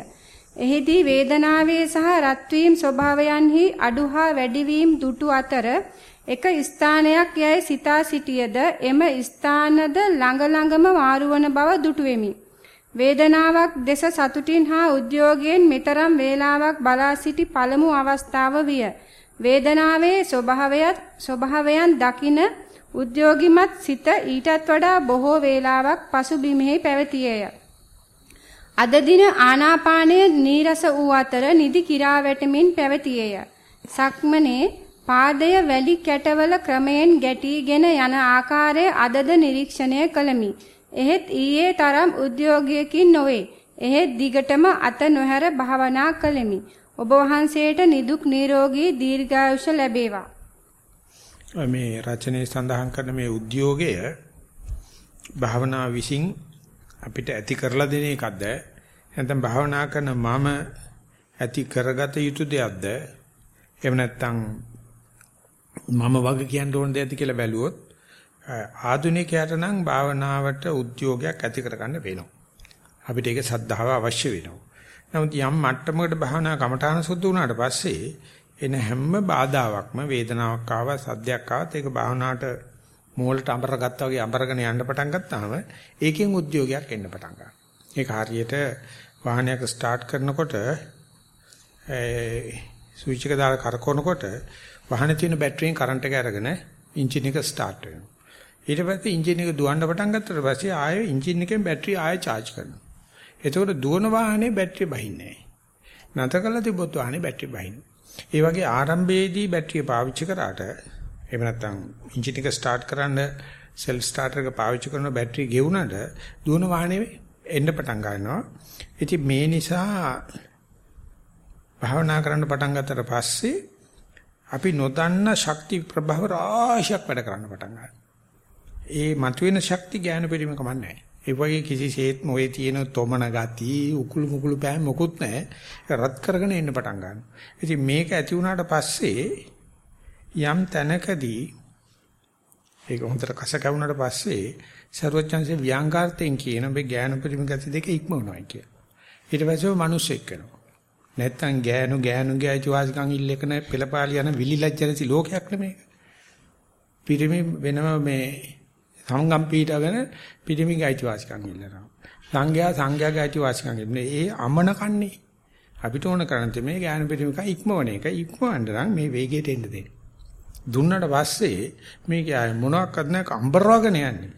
එහිදී වේදනාවේ සහ රත් වීම ස්වභාවයන්හි අඩු හා වැඩි වීම දුටු අතර එක ස්ථානයක් යයි සිතා සිටියද එම ස්ථානද ළඟ ළඟම මාරුවන බව දුටුවෙමි. වේදනාවක් දෙස සතුටින් හා උද්‍යෝගයෙන් මෙතරම් වේලාවක් බලා සිටි පළමු අවස්ථාව විය. වේදනාවේ ස්වභාවයත් ස්වභාවයන් දකින උද්‍යෝගිමත් සිත ඊටත් වඩා බොහෝ වේලාවක් පසුබිමෙහි පැවතියේය. අද දින ආනාපානය නීරස වූ අතර නිදි කිරා වැටමින් පැවතියේය. සක්මනේ පාදය වැලි කැටවල ක්‍රමයෙන් ගැටීගෙන යන ආකාරය අදද නිරීක්ෂණය කළමි. එහෙත් ඊයේ තරම් උද්‍යෝගයකින් නොවේ. එහෙත් දිගටම අත නොහැර භාවනා කළෙමි. ඔබ වහන්සේට නිදුක් නිරෝගී දීර්ඝායුෂ ලැබේවා. මේ රචනයේ සඳහන් කරන මේ උද්‍යෝගය භාවනා විසින් අපිට ඇති කරලා දෙන එකක්ද නැත්නම් භාවනා කරන මම ඇති කරගත යුතු දෙයක්ද එහෙම නැත්නම් මම වගේ කියන්න ඕන දෙයක්ද කියලා බැලුවොත් ආධුනිකයාට නම් භාවනාවට උද්‍යෝගයක් ඇති කරගන්න වෙනවා. අපිට ඒක සද්ධාව අවශ්‍ය වෙනවා. නමුත් යම් මට්ටමකට භාවනා කමඨාන සුද්ධ වුණාට පස්සේ එන හැම බාධාවක්ම වේදනාවක් ආවා සද්දයක් ආවත් ඒක භාවනාවට මෝලට අඹරගත්තා වගේ අඹරගෙන යන්න පටන් ගත්තාම ඒකෙන් උද්‍යෝගයක් එන්න පටන් ගන්නවා. ඒක හරියට වාහනයක් ස්ටාර්ට් කරනකොට ඒ ස්විච් එක දාලා කරකවනකොට වාහනේ තියෙන බැටරියෙන් කරන්ට් එක අරගෙන එන්ජින් එක ස්ටාර්ට් වෙනවා. ඊට පස්සේ එන්ජින් එක දුවන්න පටන් ගත්තට පස්සේ ආයෙ එන්ජින් එකෙන් බැටරිය ආයෙ charge කරනවා. එතකොට දුවන වාහනේ බැටරිය බහින්නේ නැහැ. නැත කළා තිබ්බොත් වාහනේ බැටරිය බහිනවා. ඒ වගේ ආරම්භයේදී බැටරිය පාවිච්චි කරාට එහෙම නැත්නම් එන්ජින් එක ස්ටාර්ට් කරන්න සෙල්ෆ් ස්ටාර්ටර් එක පාවිච්චි කරන බැටරිය ගෙවුනට දුවන වාහනේ එන්න පටන් ගන්නවා. ඉතින් මේ නිසා භාවනා කරන්න පටන් ගත්තට පස්සේ අපි නොදන්න ශක්ති ප්‍රභව රාශියක් වැඩ කරන්න පටන් ගන්නවා. ඒ මතුවෙන ශක්ති ඥාන පරිම කමන්නේ. ඒ වගේ කිසිසේත් මොයේ තියෙන තොමන ගති උකුළු මුකුළු පෑ මොකුත් නැහැ. රත් කරගෙන එන්න පටන් ගන්නවා. ඉතින් මේක ඇති වුණාට පස්සේ යම් තැනකදී ඒක හොඳට කස කැවුනට පස්සේ ਸਰවඥන්සේ ව්‍යංගාර්ථයෙන් කියන මේ ඥාන ප්‍රතිමගත දෙක ඉක්මවනවා කියලා. ඊට පස්සේ මිනිස්සෙක් වෙනවා. නැත්තම් ගෑනු ගෑනු ගෑචි වාසිකම් ඉල්ලකන පෙළපාලි යන විලිලජ්ජනති ලෝකයක් නෙමේක. පිරිමි වෙනම මේ සංගම් පීඨගෙන පිරිමිගේ අයිතිවාසිකම් ඉල්ලනවා. සංඝයා සංඝයාගේ අයිතිවාසිකම් ඉල්ලනවා. ඒ අමන කන්නේ. අපිට ඕන කරන්නේ මේ ඥාන පිරිමික ඉක්මවන එක. ඉක්මවන්න නම් මේ වේගයට එන්න දෙන්න. දුන්නට පස්සේ මේක මොනවාක්වත් නැක අම්බරවගෙන යන්නේ.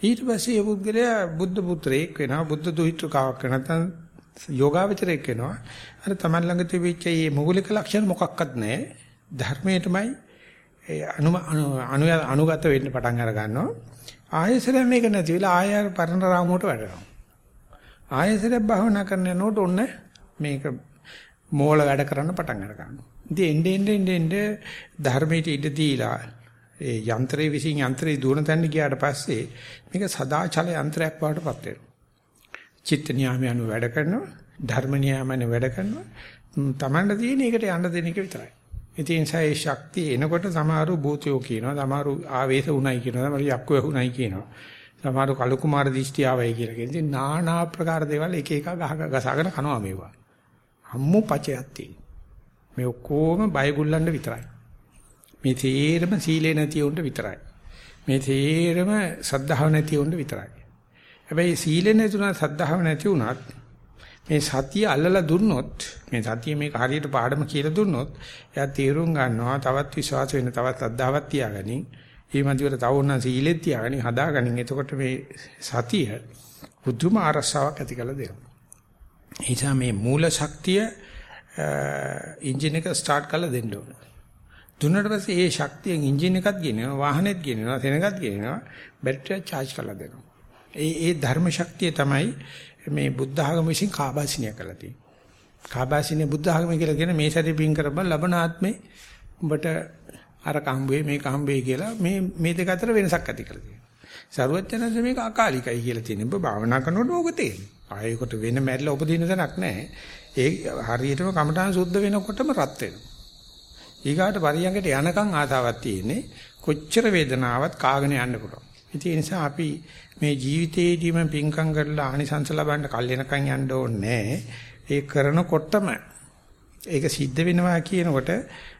ඊට පස්සේ ඒ පුද්ගලයා බුද්ධ පුත්‍රයෙක් වෙනවා බුද්ධ දුහිතෘකාවක් වෙනවා නැත්නම් යෝගාවචරයෙක් වෙනවා. අර තමන් ළඟ තිබිච්ච මේ මූලික ලක්ෂණ මොකක්වත් නැහැ. ධර්මයටමයි අනු අනුගත වෙන්න පටන් අර ගන්නවා. ආයෙසරයක් මේක නැති වෙලා ආයෙ පරණ රාමුවට වැඩනවා. ආයෙසරයක් භාවනා කරන යනකොට ඔන්න මේක මෝල වැඩ කරන්න පටන් අර ගන්නවා. ඉතින් එnde ende ende ධර්මයට ඉඩ දීලා ඒ යන්ත්‍රයේ විසින් යන්ත්‍රය දුවන තැන ගියාට පස්සේ මේක සදාචල යන්ත්‍රයක් වඩටපත් වෙනවා. චිත්ත නියාමය අනුව වැඩ කරනවා, ධර්ම නියාමය අනුව වැඩ කරනවා. Tamanda තියෙන එකට යන්න දෙන එක විතරයි. ඉතින් ඒ ශක්තිය එනකොට සමහරු භූතයෝ කියනවා, සමහරු ආවේශ උණයි කියනවා, සමහරු යක්කෝ උණයි කියනවා. සමහරු කලු කුමාර දිෂ්ටි ආවයි කියලා කියන. ඉතින් নানা ආකාර දේවල් එක එක ගහ ගසාගෙන කනවා මේවා. අම්මු පචයක් තියෙන. මේ ඔක්කොම බයගුල්ලන්න විතරයි. මේ තේරම සීලේ නැති උන්ට විතරයි. මේ තේරම සද්ධාව නැති උන්ට විතරයි. හැබැයි සීලේ නැතුණා සද්ධාව නැති වුණත් මේ සතිය අල්ලලා දුන්නොත් මේ සතිය මේක හරියට පාඩම කියලා දුන්නොත් එයා තීරුම් ගන්නවා තවත් විශ්වාස වෙන තවත් අද්දාවක් තියාගනින් මේ මන්දිවල තව උනා සීලෙත් තියාගනින් හදාගනින් එතකොට මේ සතිය බුදුම අරසාවක් ඇති කළ දෙනවා. එනිසා මේ මූල ශක්තිය එන්ජින් එක ස්ටාර්ට් කරලා දෙන්න ඕන. දුන්නට පස්සේ ඒ ශක්තියෙන් එන්ජින් එකත් ගෙනියනවා වාහනේත් ගෙනියනවා සෙනගත් ගෙනියනවා බැටරිය charge කරලා දෙනවා. ඒ ඒ ධර්ම ශක්තිය තමයි මේ බුද්ධ ආගම විසින් කාබාසිනිය කරලා තියෙන්නේ. කාබාසිනිය බුද්ධ ආගම කියලා කියන මේ සැරේ පින් කරපන් ලබන ආත්මේ උඹට අර කම්බුවේ මේ කම්බුවේ කියලා මේ මේ දෙක අතර වෙනසක් ඇති කරලා තියෙනවා. සරුවචනන්ද මේක අකාලිකයි කියලා තියෙනවා. ඔබ භාවනා කරනකොට ඕක තේරෙනවා. ආයෙකට වෙන මැරිලා උපදින තැනක් නැහැ. ඒ හරියටම කමඨාන් සුද්ධ වෙනකොටම රත් වෙනවා. ඊගාට පරියංගට යනකම් ආතාවක් තියෙන්නේ කොච්චර වේදනාවක් කාගෙන යන්න පුළුවන්. ඒ නිසා අපි මේ ජීවිතේදීම පින්කම් කරලා ආනිසංස ලබන්න කල් වෙනකන් යන්න ඕනේ ඒ කරනකොටම ඒක සිද්ධ වෙනවා කියනකොට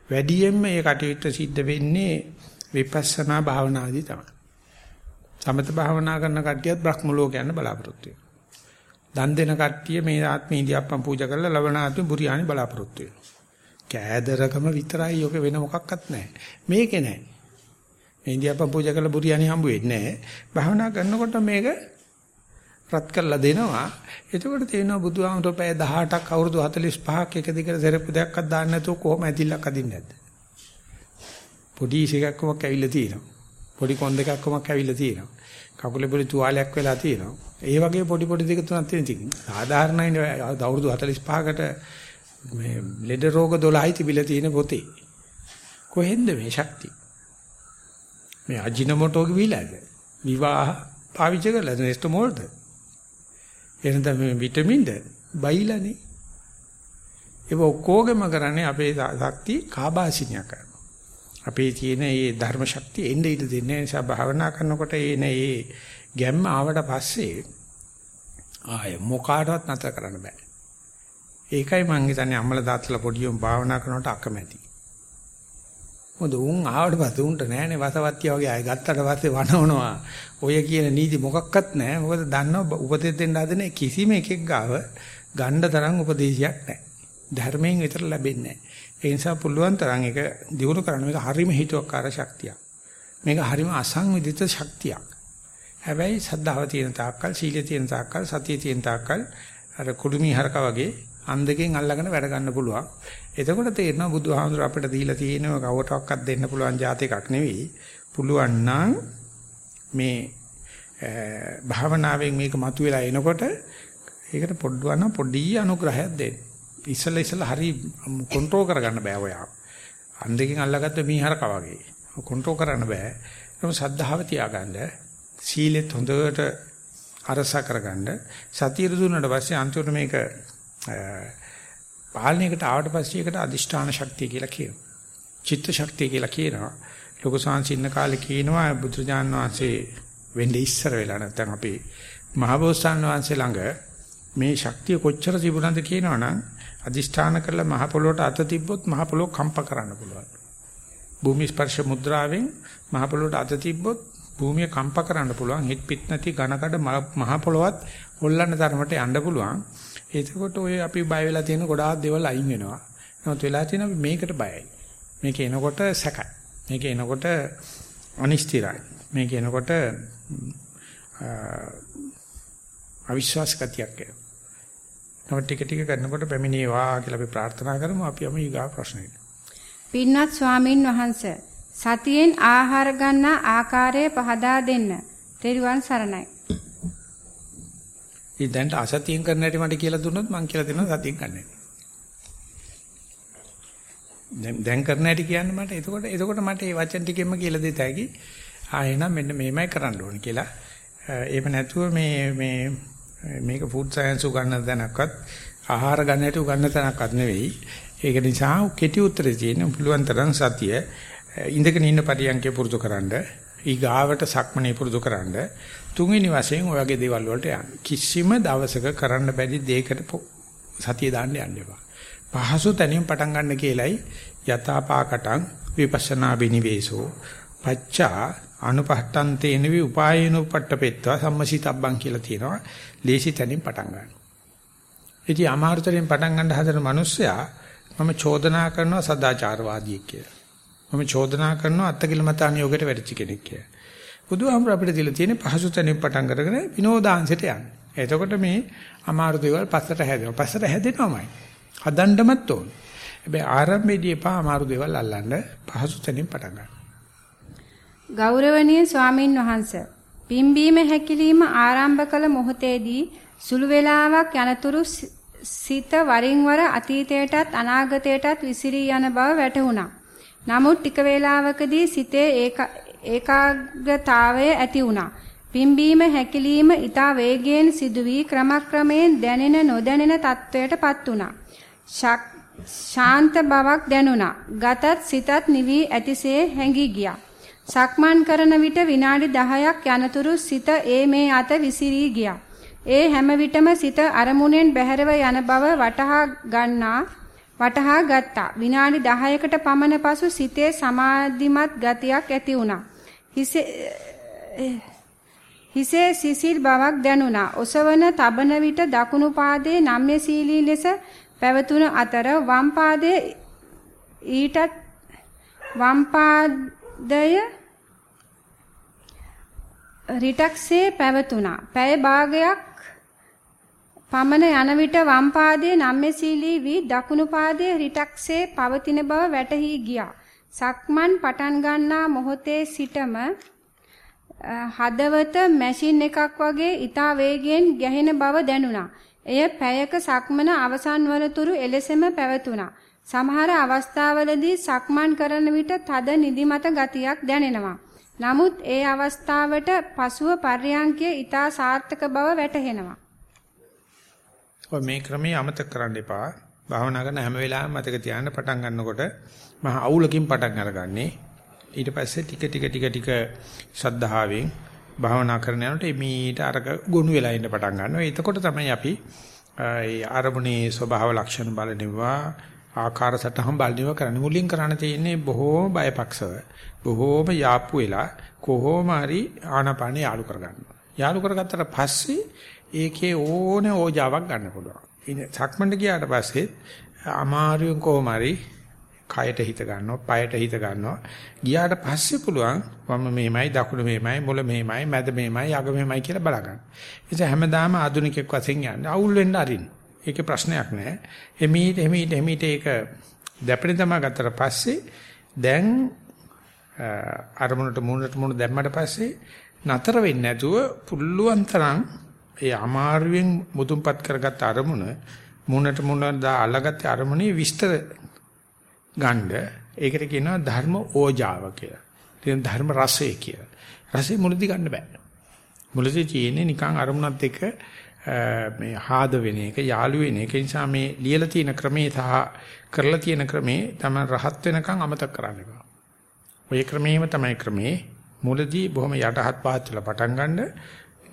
වැඩියෙන්ම ඒ කටයුත්ත සිද්ධ වෙන්නේ විපස්සනා භාවනාදී තමයි. සමත භාවනා කරන කට්ටියත් බ්‍රහ්ම ලෝක යන්න බලාපොරොත්තු වෙනවා. දන් දෙන කට්ටිය මේ ආත්ම ඉන්දියාප්පම් පූජා කරලා ලබන ආත්ම බුරියානි බලාපොරොත්තු වෙනවා. කෑදරකම විතරයි යෝක වෙන මොකක්වත් නැහැ. මේකේ නැහැ. මේ ඉන්දියාප්පම් පූජා කරලා බුරියානි හම්බ වෙන්නේ නැහැ. භාවනා කරනකොට මේක රත් කරලා දෙනවා. එතකොට තේනවා බුදුහාමුදුරුවෝ පැය 18ක් අවුරුදු 45ක් එක දිගට සෙරප්පු දෙකක්වත් දාන්න නැතුව කොහොම ඇතිල්ලක් අදින්නේ නැද්ද? පොඩි ඉසේකක් කොමක් ඇවිල්ලා තියෙනවා. පොඩි කොන් දෙකක් කොමක් ඇවිල්ලා තියෙනවා. කකුලේ පොඩි තුවාලයක් වෙලා තියෙනවා. ඒ වගේ පොඩි පොඩි දෙක තුනක් තියෙන ඉතින් සාධාරණයි අවුරුදු 45කට මේ ලෙඩ රෝග 12යි තිබිලා තියෙන පොතේ. කොහෙන්ද මේ ශක්තිය? මේ අජිනමොටෝ ගිවිලාද? විවාහ පාවිච්චි කරලා නෙස්ටමෝල්ද? එහෙනම් මේ විටමින්ද? බයිලානේ. ඒක ඔක්කොගෙම කරන්නේ අපේ ශක්තිය කාබාසිනිය කරනවා. අපේ තියෙන මේ ධර්ම ශක්තිය එන්න ඉඩ දෙන්නේ නිසා භාවනා කරනකොට එන මේ ගැම්ම ආවට පස්සේ ආය මොකාටවත් නතර කරන්න බෑ. ඒකයි මං හිතන්නේ අම්මලා තාත්තලා පොඩියොම් භාවනා කරනකොට අකමැති. මොකද උන් ආවට පස්සේ උන්ට නෑනේ වසවත්තිය වගේ ආය ගත්තට පස්සේ වනවනවා. ඔය කියන නීති මොකක්වත් නෑ. මොකද දන්නව උපදෙස් දෙන්න හදන කිසිම එකෙක් ගාව ගණ්ඩ තරම් උපදේශයක් නෑ. ධර්මයෙන් විතර ලැබෙන්නේ නෑ. ඒ නිසා පුළුවන් තරම් ඒක දියුණු කරන්න මේක හරිම හිතුවක්කාර ශක්තියක්. මේක හරිම අසංවිධිත ශක්තියක්. හැබැයි සද්ධාව තියෙන තාක්කල්, සීලය තියෙන තාක්කල්, සතිය තියෙන තාක්කල් අර කුඩුමි හරක වගේ අන්දකෙන් අල්ලගෙන වැඩ ගන්න පුළුවන්. එතකොට තේරෙනවා බුදුහාමුදුර අපිට දීලා තියෙනව කවටවත් දෙන්න පුළුවන් જાතිකක් නෙවෙයි. පුළුවන් නම් මේ භාවනාවෙන් මේක මතුවලා එනකොට ඒකට පොඩ්ඩවන්න පොඩි අනුග්‍රහයක් දෙන්න. ඉස්සලා ඉස්සලා හරි කන්ට්‍රෝල් කරගන්න බෑ ඔයා. අන්දකින් අල්ලගත්ත මීහරක වගේ. කන්ට්‍රෝල් කරන්න බෑ. ඒක සද්ධාව තියාගන්න. සීලෙත් හොඳට අරස කරගන්න. සතිය දුන්නාට පස්සේ අන්තිමට මේක පාලනයකට ආවට පස්සේ ඒකට අදිෂ්ඨාන ශක්තිය කියලා කියනවා. චිත්ත ශක්තිය කියලා කියනවා. ලොකු සංසින්න කාලේ කියනවා බුදුරජාන් වහන්සේ වෙන්නේ ඉස්සර වෙලා නැත්නම් අපේ මහබෝසත්න් වහන්සේ ළඟ මේ ශක්තිය කොච්චර තිබුණාද කියනවනම් අදිෂ්ඨාන කරලා මහ පොළොවට අත තිබ්බොත් මහ පොළොව කම්ප කරන්න පුළුවන්. භූමි ස්පර්ශ මුද්‍රාවෙන් මහ පොළොවට අත තිබ්බොත් භූමිය කම්ප කරන්න පුළුවන්. හිට පිට නැති ඝනකඩ මහ පොළොවත් හොල්ලන්න තරමට යන්න පුළුවන්. එතකොට ඔය අපි බය වෙලා තියෙන ගොඩාක් දේවල් අයින් වෙනවා. නමුත් වෙලා තියෙන අපි මේකට බයයි. මේක එනකොට සැකයි. මේක එනකොට අනිශ්චිතයි. මේක එනකොට අවිශ්වාස ගතියක් එනවා. නමුත් ටික ටික කරනකොට පැමිණේවා කියලා අපි ප්‍රාර්ථනා කරමු. අපි යමු ඊගා ප්‍රශ්නෙට. පින්වත් ස්වාමින් වහන්සේ සතියෙන් ආහාර ගන්නා ආකාරය පහදා දෙන්න. තෙරුවන් සරණයි. ඉතින් අසතියෙන් කරන හැටි මට කියලා දුන්නොත් මම කියලා දෙනවා සතියෙන් කරන්න. දැන් දැන් කරන හැටි කියන්න මට එතකොට එතකොට මට මේ වචන ටිකෙන්ම කියලා දෙත හැකි. ආ එහෙනම් මෙන්න මේමයි කරන්න ඕනේ කියලා. එහෙම නැතුව මේ මේ මේක ෆුඩ් සයන්ස් උගන්නන තැනක්වත් ආහාර ගන්න හැටි උගන්නන තැනක්වත් නෙවෙයි. ඒක නිසා කෙටි උත්තරේ තියෙන පුළුවන් තරම් සතිය ඉඳගෙන ඉන්න පරියන්කේ පුරුදු කරන්න ඊගාවට සක්මනේ පුරුදු කරන්න තුන්වෙනි වශයෙන් ඔය වගේ දේවල් වලට යන්න. කිසිම දවසක කරන්න බැරි දෙයකට සතිය දාන්න යන්න එපා. පහසු තැනින් පටන් ගන්න කියලයි යථාපාකටං විපස්සනා බිනිවේසෝ පච්චා අනුපහට්ටන්තේන වි උපායනුපට්ඨපෙත්වා සම්මසිතබ්බං කියලා තියෙනවා. ලේසි තැනින් පටන් ගන්න. ඉතින් අමාරුතරින් පටන් ගන්න හදන මිනිස්සයා මම චෝදනා කරනවා සදාචාරවාදියෙක් කියලා. මම චෝදනා කරනවා අත්කිලමතාන යෝගයට වැඩිච කෙනෙක් කියලා. බුදුහාමුදුර අපිට දීලා තියෙන පහසු තැනින් පටන් කරගෙන විනෝදාංශයට යන්න. එතකොට මේ අමාරු දේවල් පස්සට හැදෙනවා. පස්සට හැදෙනවමයි. හදන්නමත් ඕන. හැබැයි ආරම්භයේදී එපා අමාරු දේවල් අල්ලන්න පහසු තැනින් පටන් ගන්න. ගෞරවනීය ස්වාමින් වහන්සේ පිම්බීම හැකිලිම ආරම්භ කළ මොහොතේදී සුළු වේලාවක් යනතුරු සිත වරින් වර අතීතයටත් අනාගතයටත් විසිරී යන බව වැටහුණා. නමුත් ටික වේලාවකදී සිතේ ඒකාග්‍රතාවය ඇති වුණා. පිම්බීම හැකිලිම ඊතා වේගයෙන් සිදුවී ක්‍රමක්‍රමයෙන් දැනෙන නොදැනෙන තත්වයටපත් වුණා. ශාන්ත බවක් දැනුණා. ගතත් සිතත් නිවි ඇතිසේ හැඟි ගියා. සක්මන් කරන විට විනාඩි 10ක් යනතුරු සිත ඒ මේ අත විසිරී ගියා. ඒ හැම විටම සිත අරමුණෙන් බැහැරව යන බව වටහා ගන්නා වටහා ගත්තා. විනාඩි 10කට පමණ පසු සිතේ සමාධිමත් ගතියක් ඇති වුණා. හිසේ සිසිල් බවක් දැනුණා. ඔසවන තබන විට දකුණු පාදයේ නම්‍යශීලී ලෙස පැවතුන අතර වම් පාදයේ ඊටත් වම් පාදය රිටක්සේ පැවතුණා. පැය භාගයක් පමණ යන විට වම් පාදයේ නම්‍යශීලී වී දකුණු පාදයේ රිටක්සේ පවතින බව වැටහි ගියා. සක්මන් පටන් ගන්නා මොහොතේ සිටම හදවත මැෂින් එකක් වගේ ඊතා වේගයෙන් ගැහෙන බව දැනුණා. එය පැයක සක්මන අවසන් වනතුරු එලෙසම පැවතුණා. සමහර අවස්ථාවලදී සක්මන් කරන විට තද නිදිමත ගතියක් දැනෙනවා. නමුත් ඒ අවස්ථාවට පසුව පර්යංකය ඊටා සාර්ථක බව වැටහෙනවා. ඔය මේ ක්‍රමයේ අමතක කරන්න එපා. භාවනා කරන හැම වෙලාවෙම මතක තියාගන්න පටන් ගන්නකොට මහ අවුලකින් පටන් අරගන්නේ. ඊට පස්සේ ටික ටික ටික ටික ශද්ධාවෙන් භාවනා කරන යනකොට මීට අරක ගොනු වෙලා ඉන්න පටන් ගන්නවා. එතකොට තමයි අපි ඒ ආරමුණේ ස්වභාව ලක්ෂණ බලනවා ආකාර සටහන් බලනවා කරන්න මුලින් කරන්න තියෙන්නේ බොහෝ බයපක්ෂව බොහෝම යාප්පු වෙලා කොහොම හරි ආනපානේ යාලු කරගන්නවා. යාලු කරගත්තට පස්සේ ඒකේ ඕනේ ඕජාවක් ගන්න පුළුවන්. ඉතින් සක්මණට ගියාට පස්සේ අමාරුවෙන් කොහොම හරි කයට හිත ගන්නවා, පයට හිත ගන්නවා. ගියාට පස්සේ පුළුවන් වම මෙහෙමයි, දකුණ මෙහෙමයි, මුල මෙහෙමයි, මැද මෙහෙමයි, අග මෙහෙමයි කියලා බලා ගන්න. ඉතින් හැමදාම ආධුනිකෙක් වශයෙන් යන්නේ අවුල් වෙන්න අරින්න. ඒකේ ප්‍රශ්නයක් නැහැ. එමීට එමීට එමීට ඒක දැපෙන තමා ගත්තට පස්සේ දැන් අරමුණට මුණට මුණ දැම්මට පස්සේ නතර වෙන්නේ නැතුව පුළුවන් තරම් ඒ අමාරුවෙන් මුදුන්පත් කරගත් අරමුණ මුණට මුණ දා අල්ලගත්ත අරමුණේ විස්තර ගන්න ඒකට කියනවා ධර්ම ඕජාව කියලා. ඉතින් ධර්ම රසය කියලා. රසය මුලදී ගන්න බෑ. මුලදී තියෙන්නේ නිකන් අරමුණත් එක්ක මේ ආද වෙන එක යාළු වෙන එක නිසා මේ ලියලා තියෙන ක්‍රමේ සහ කරලා තියෙන ක්‍රමේ තමයි රහත් වෙනකන් අමතක කරන්න එපා. ඔය ක්‍රමේම තමයි ක්‍රමේ මුලදී බොහොම යටහත් පහත් වෙලා පටන් ගන්න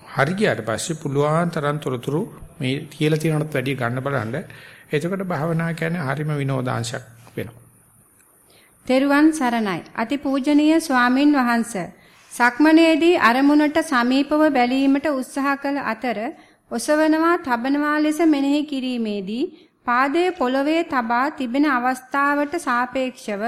හරි ගියාට පස්සේ පුළුවන් තරම් තොරතුරු මේ කියලා තියෙනකට වැඩිය ගන්න බලන්න එතකොට භාවනා කියන්නේ හරිම විනෝදාංශයක් වෙනවා. තෙරුවන් සරණයි. අතිපූජනීය ස්වාමින් වහන්සේ. සක්මනේදී අරමුණට සමීපව බැලීමට උත්සාහ කළ අතර ඔසවනවා තබනවා ලෙස මෙනෙහි කිරීමේදී පාදයේ පොළවේ තබා තිබෙන අවස්ථාවට සාපේක්ෂව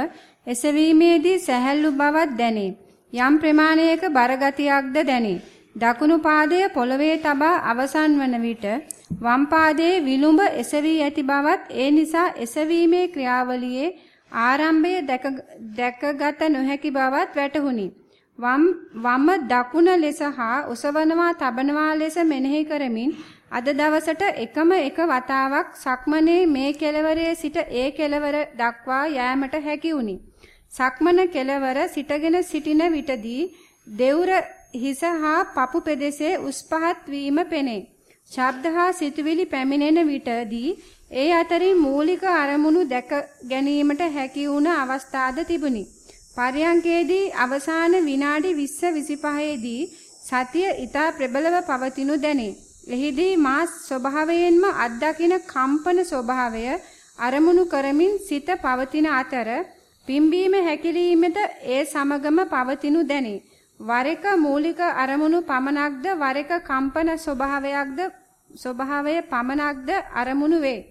එසවීමේදී සැහැල්ලු බවක් දැනේ. යම් ප්‍රමාණයක බරගතියක්ද දැනේ. දකුණු පාදය පොළවේ තබා අවසන් වන විට වම් පාදයේ විලුඹ එසවි ඇති බවත් ඒ නිසා එසවීමේ ක්‍රියාවලියේ ආරම්භය දැකගත නොහැකි බවත් වැටහුණි. වම් වම දකුණ ලෙස හා ඔසවනවා තබනවා ලෙස මෙනෙහි කරමින් අද දවසට එකම එක වතාවක් සක්මනේ මේ කෙළවරේ සිට ඒ කෙළවර දක්වා යෑමට හැකි වුණි. සක්මන කෙළවර සිටගෙන සිටින විටදී දෙවුර හිස හා පපු පෙදෙසේ උස් පහත් වීම පෙනේ. ශබ්ද හා සිතුවිලි පැමිණෙන විටදී ඒ අතරින් මූලික අරමුණු දැක ගැනීමට හැකි වුණ අවස්ථාද තිබුණි. පරයන්කේදී අවසාන විනාඩි 20 25ේදී සතිය ඊතා ප්‍රබලව පවතිනු දැනේ. එහිදී මා ස්වභාවයෙන්ම අත්දකින කම්පන ස්වභාවය අරමුණු කරමින් සිත පවතින අතර පිම්බීම හැකිලීමට ඒ සමගම පවතිනු දැනේ. වර එක මූලික අරමුණු පමණක්ද වර එක කම්පන ස්වභාවයක්ද ස්වභාවය පමණක්ද අරමුණු වේ.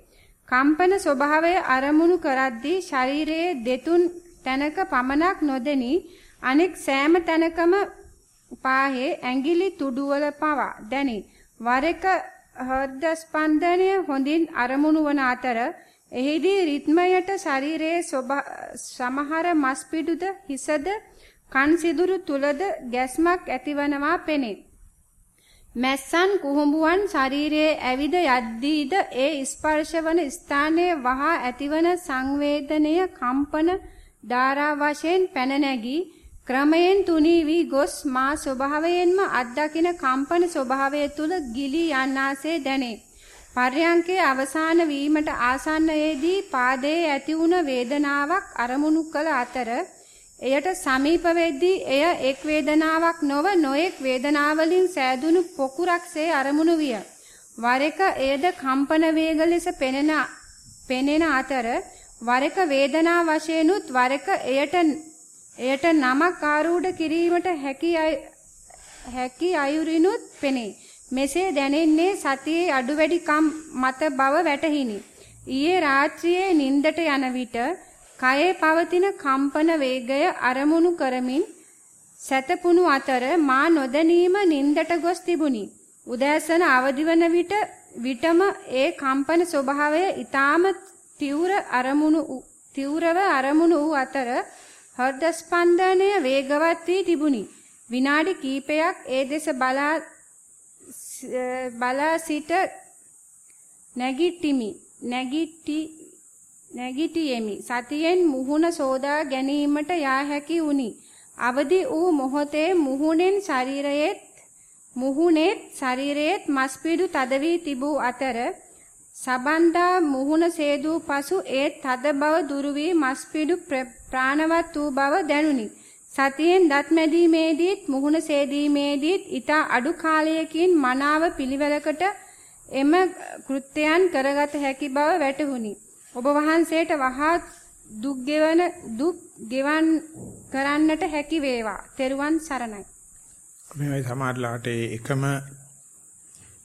කම්පන ස්වභාවය අරමුණු කරද්දී ශරීරයේ දෙතුන් තැනක පමණක් නොදෙනි අනෙක් සෑම තැනකම පාහේ ඇඟිලි තුඩුවල පවා දැනේ. වර එක හෘද ස්පන්දනය හොඳින් අරමුණු වන අතර එහිදී රිද්මයට ශරීරයේ සමහර මස් පිඩුද හිසද කන් සිදුරු තුලද ගැස්මක් ඇතිවනවා පෙනේ. මැස්සන් කුහුඹුවන් ශරීරයේ ඇවිද යද්දීද ඒ ස්පර්ශවන ස්ථානයේ වහා ඇතිවන සංවේදනය කම්පන ධාරා වශයෙන් පැන නැගී ක්‍රමයෙන් තුනී වී ගොස් මා ස්වභාවයෙන්ම අත්දකින කම්පන ස්වභාවය තුල ගිලී යන්නාසේ දැනේ. පර්යංකේ අවසාන වීමට ආසන්නයේදී පාදයේ ඇති වුණ වේදනාවක් අරමුණු කළ අතර එයට සමීප වෙද්දී එය එක් වේදනාවක් නොව නොඑක් වේදනාවලින් සෑදුණු පොකුරක්සේ අරමුණු විය. වර එක එයද කම්පන වේග ලෙස පෙනෙන පෙනෙන අතර වර එක වේදනා වශයෙන්ුත් වර එක එයට එයට නමක් ආරූඪ කිරීමට හැකි හැකි අයුරිනුත් පෙනේ. මෙසේ දැනෙන්නේ සතියේ අඩු වැඩිකම් මත බව වැටහිනි. ඊයේ රාත්‍රියේ නිින්දට යන විට කයේ පවතින කම්පන වේගය අරමුණු කරමින් සැතපුණු අතර මා නොදැනීම නිින්දට ගොස් තිබුණි. උදෑසන අවදිවන විට විටම ඒ කම්පන ස්වභාවය ඊටාම තීව්‍ර අරමුණු තීව්‍රව අරමුණු වූ අතර හෘද ස්පන්දනය වේගවත් වී තිබුණි. විනාඩි කිහිපයක් ඒ දෙස බලා බලා සිට නැගිටිමි. නැගිටි නැගිටියෙමි. සතියෙන් මුහුණ සෝදා ගැනීමට යා හැකි වුනි. අවදි වූ මොහොතේ මුහුණෙන් ශරීරයේත් මුහුණේත් ශරීරයේත් මස්පිඩු තද වී තිබූ අතර සබන්දා මුහුණ සේදූ පසු ඒ තද බව දුරු වී මස්පිඩු ප්‍රාණවත් වූ බව දැනුනි. සතියෙන් දත් මැදීමේදීත් මුහුණ සේදීමේදීත් ඊට අඩු කාලයකින් මනාව පිළිවෙලකට එම කෘත්‍යයන් කරගත හැකි බව වැටහුණි. ඔබ වහන්සේට වහා දුක් ගෙවන දුක් ගෙවන් කරන්නට හැකි වේවා. තෙරුවන් සරණයි. මේ සමාජලාට එකම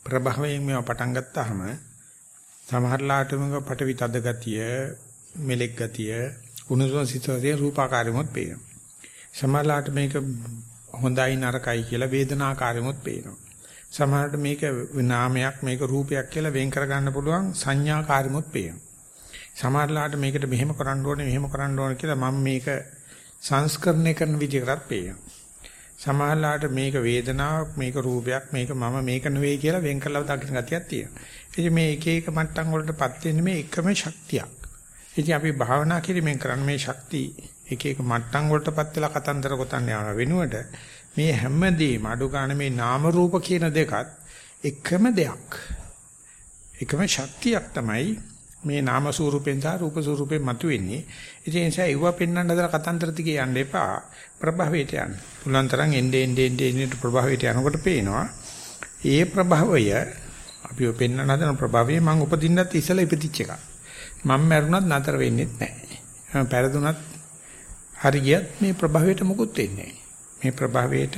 ප්‍රභවයෙන් මේව පටන් ගත්තාම සමහරලාට මේක පටවි තද ගතිය, මෙලෙක් ගතිය, උණුසුම සිතේ රූපාකාරෙමොත් පේනවා. සමහරලාට මේක හොඳයි නරකයි කියලා වේදනාකාරෙමොත් පේනවා. සමහරට මේක නාමයක් මේක රූපයක් කියලා වෙන් කර ගන්න පුළුවන් සංඥාකාරෙමොත් පේනවා. සමහරලාට මේකට මෙහෙම කරන්න ඕනේ මෙහෙම කරන්න ඕනේ කියලා මම මේක සංස්කරණය කරන විදිහකටත් පේනවා. සමහරලාට මේක වේදනාවක් මේක රූපයක් මේක මම මේක නෙවෙයි කියලා වෙන් කරලා දකින්න ගතියක් තියෙනවා. ඉතින් මේ එක එක මට්ටම් වලටපත් වෙන්නේ මේ එකම ශක්තියක්. ඉතින් අපි භාවනා කිරීමෙන් කරන්නේ මේ ශක්තිය එක එක මට්ටම් වලටපත් වෙලා කතන්දර ගොතන්න යන වෙනුවට මේ හැමදේම අඩු ගන්න මේ නාම රූප කියන දෙකත් එකම දෙයක්. එකම ශක්තියක් තමයි මේ නාම ස්වරූපෙන් සහ රූප ස්වරූපෙන් මතුවෙන්නේ. ඉතින් ඒ නිසා ඒව පෙන්වන්න හදලා කතන්දර දිගේ යන්න එපා. ප්‍රභවයට යන්න. පුළුවන් තරම් එnde ende ende ende ප්‍රභවයට යනකොට පේනවා. ඒ ප්‍රභවය අපිව පෙන්වන්න හදන ප්‍රභවය මම උපදින්නත් ඉස්සලා ඉපදිච්ච එක. මම මැරුණත් නතර වෙන්නේ නැහැ. පෙරදුනත් හරි ගියත් මේ ප්‍රභවයට මුකුත් වෙන්නේ මේ ප්‍රභවයට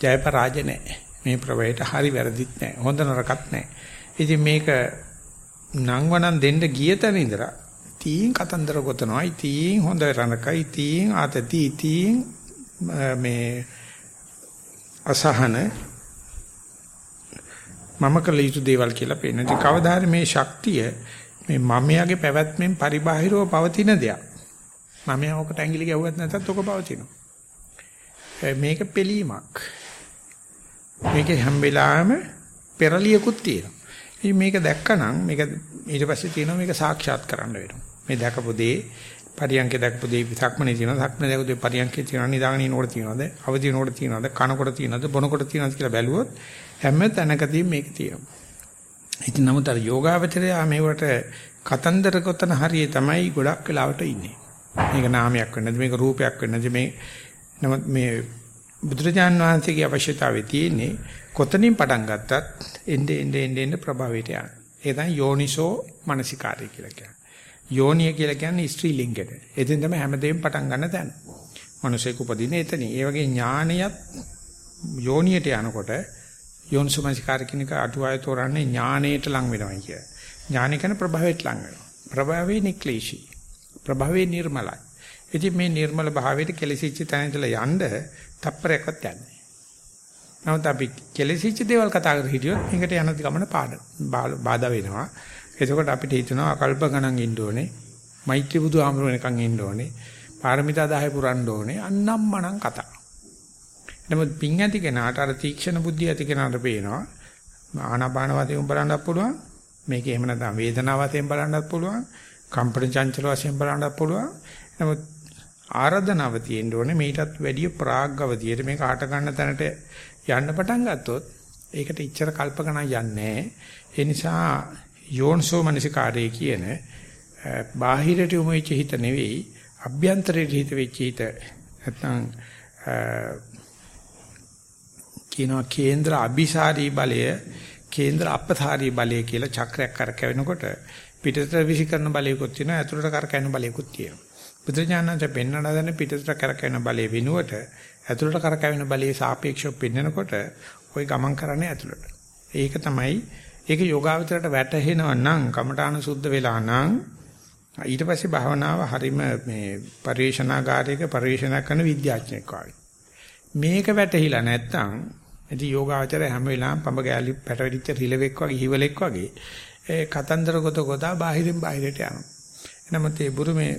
ජය පරාජය නැහැ. මේ ප්‍රවේයට හරි වැරදිත් නැහැ. හොඳ නරකත් නැහැ. ඉතින් මේක නංවනන් දෙන්න ගිය තැන ඉඳලා තීන් කතන්දර ගොතනවා. ඉතින් හොඳ රණකයි ඉතින් ආතති ඉතින් මේ අසහන මම කළ යුතු දේවල් කියලා පේනවා. ඉතින් කවදා හරි මේ ශක්තිය මේ මමයාගේ පැවැත්මෙන් පරිබාහිරව පවතින දෙයක්. මමයා ඔකට ඇඟිලි ගැහුවත් නැතත් ඔක පවතිනවා. මේක පිළීමක්. මේක හැම වෙලාවෙම පෙරලියකුත් තියෙනවා. ඉතින් මේක දැක්කනම් මේක ඊට පස්සේ තියෙනවා මේක සාක්ෂාත් කරන්න වෙනවා. මේ දැකපු දේ පරියන්ක දැකපු දේ සක්මනේ තියෙනවා. සක්මනේ දැකපු දේ පරියන්කේ තියෙනවා. නිදාගෙන ඉනකොට තියෙනවද? අවදි වෙනකොට තියෙනවද? කනකොට තියෙනවද? බොනකොට තියෙනවද කියලා බැලුවොත් හැම තැනකදී මේක තියෙනවා. ඉතින් නමුත් අර යෝගාවචරය මේවට කතන්දර ගොතන හරියේ තමයි ගොඩක් වෙලාවට ඉන්නේ. මේක නාමයක් වෙන්නද මේක රූපයක් වෙන්නද මේ නමුත් මේ බුදුරජාන් වහන්සේගේ අවශ්‍යතාවය තියෙන්නේ කොතනින් පටන් ගත්තත් එnde ende ende ende ප්‍රභාවයට යන. ඒ තමයි යෝනිසෝ මනසිකාරය කියලා කියන්නේ. යෝනිය කියලා කියන්නේ ස්ත්‍රී ලිංගෙට. එතෙන් තමයි හැමදේම පටන් ගන්න තැන. මිනිසෙක් උපදින එතන. ඒ වගේ ඥානියත් යෝනියට යනකොට යෝනිසෝමනසිකාර කියන එක අටුවාය තෝරන්නේ ඥානයට ලං වෙනවා කිය. ඥාන කියන ප්‍රභාවයට ලං වෙනවා. ප්‍රභාවේ නික්ලේශී. ප්‍රභාවේ නිර්මලයි. ඉතින් මේ නිර්මල භාවයට කෙලසිච්ච තැන ඉඳලා යන්න තප්පරයක්වත් යන්නේ. නමුත් අපි කෙලසිච්ච දේවල් කතා කර හිටියොත් මේකට යන ගමන පාඩ බාධා වෙනවා. එතකොට අපිට හිතෙනවා අකල්ප ගණන් ඉන්න ඕනේ. මෛත්‍රී බුදු ආමරණකම් ඉන්න ඕනේ. පාරමිතා 10 පුරන්න ඕනේ. අන්නම් මනම් කතා. නමුත් පිං ඇති කෙනාට අර තීක්ෂණ බුද්ධිය ඇති කෙනාට පේනවා. ආනාපාන වශයෙන් බලන්නත් පුළුවන්. මේක එහෙම නැත්නම් වේදනාව වශයෙන් බලන්නත් පුළුවන්. කම්පන චංචල වශයෙන් බලන්නත් පුළුවන්. නමුත් ආරාධනාව තියෙන්න ඕනේ. මේකටත් වැඩිය ප්‍රාග්ගවතියට මේක ආට ගන්න තැනට යන්න පටන් ගත්තොත් ඒකට ඉච්චර කල්පකණක් යන්නේ ඒ නිසා යෝන්සෝ මනසිකාරයේ කියන බාහිරට යොමු වෙච්ච හිත නෙවෙයි අභ්‍යන්තරයට හිත වෙච්ච හිත නැත්නම් කියනවා කේන්ද්‍ර අபிසාරී බලය කේන්ද්‍ර අපසාරී බලය කියලා චක්‍රයක් කරකැවෙනකොට පිටතට විසි කරන බලයකුත් තියෙනවා ඇතුළට කරකැවෙන බලයකුත් තියෙනවා. බුදුඥානන්ත පෙන්වන දන පිටතට කරකැවෙන බලය වෙනුවට ඇතුළට කරකැවෙන බලයේ සාපේක්ෂව පෙන්වනකොට ওই ගමන් කරන්නේ ඇතුළට ඒක තමයි ඒක යෝගාවචරයට වැටහෙනවා නම් කමඨාන සුද්ධ වෙලා නම් ඊට පස්සේ භාවනාව හරීම මේ පරිේශනාගාරයක පරිේශනා කරන විද්‍යාඥයෙක් වගේ. මේක වැටහිලා නැත්තම් ඉතින් යෝගාවචරය හැම වෙලාවෙම පඹ ගෑලි පැටවෙච්ච රිලෙවෙක් වගේ හිවලෙක් වගේ ඒ කතන්දර ගොත ගොතා බාහිරින් බාහිරට යනවා. එනමුත් ඒ බුරුමේ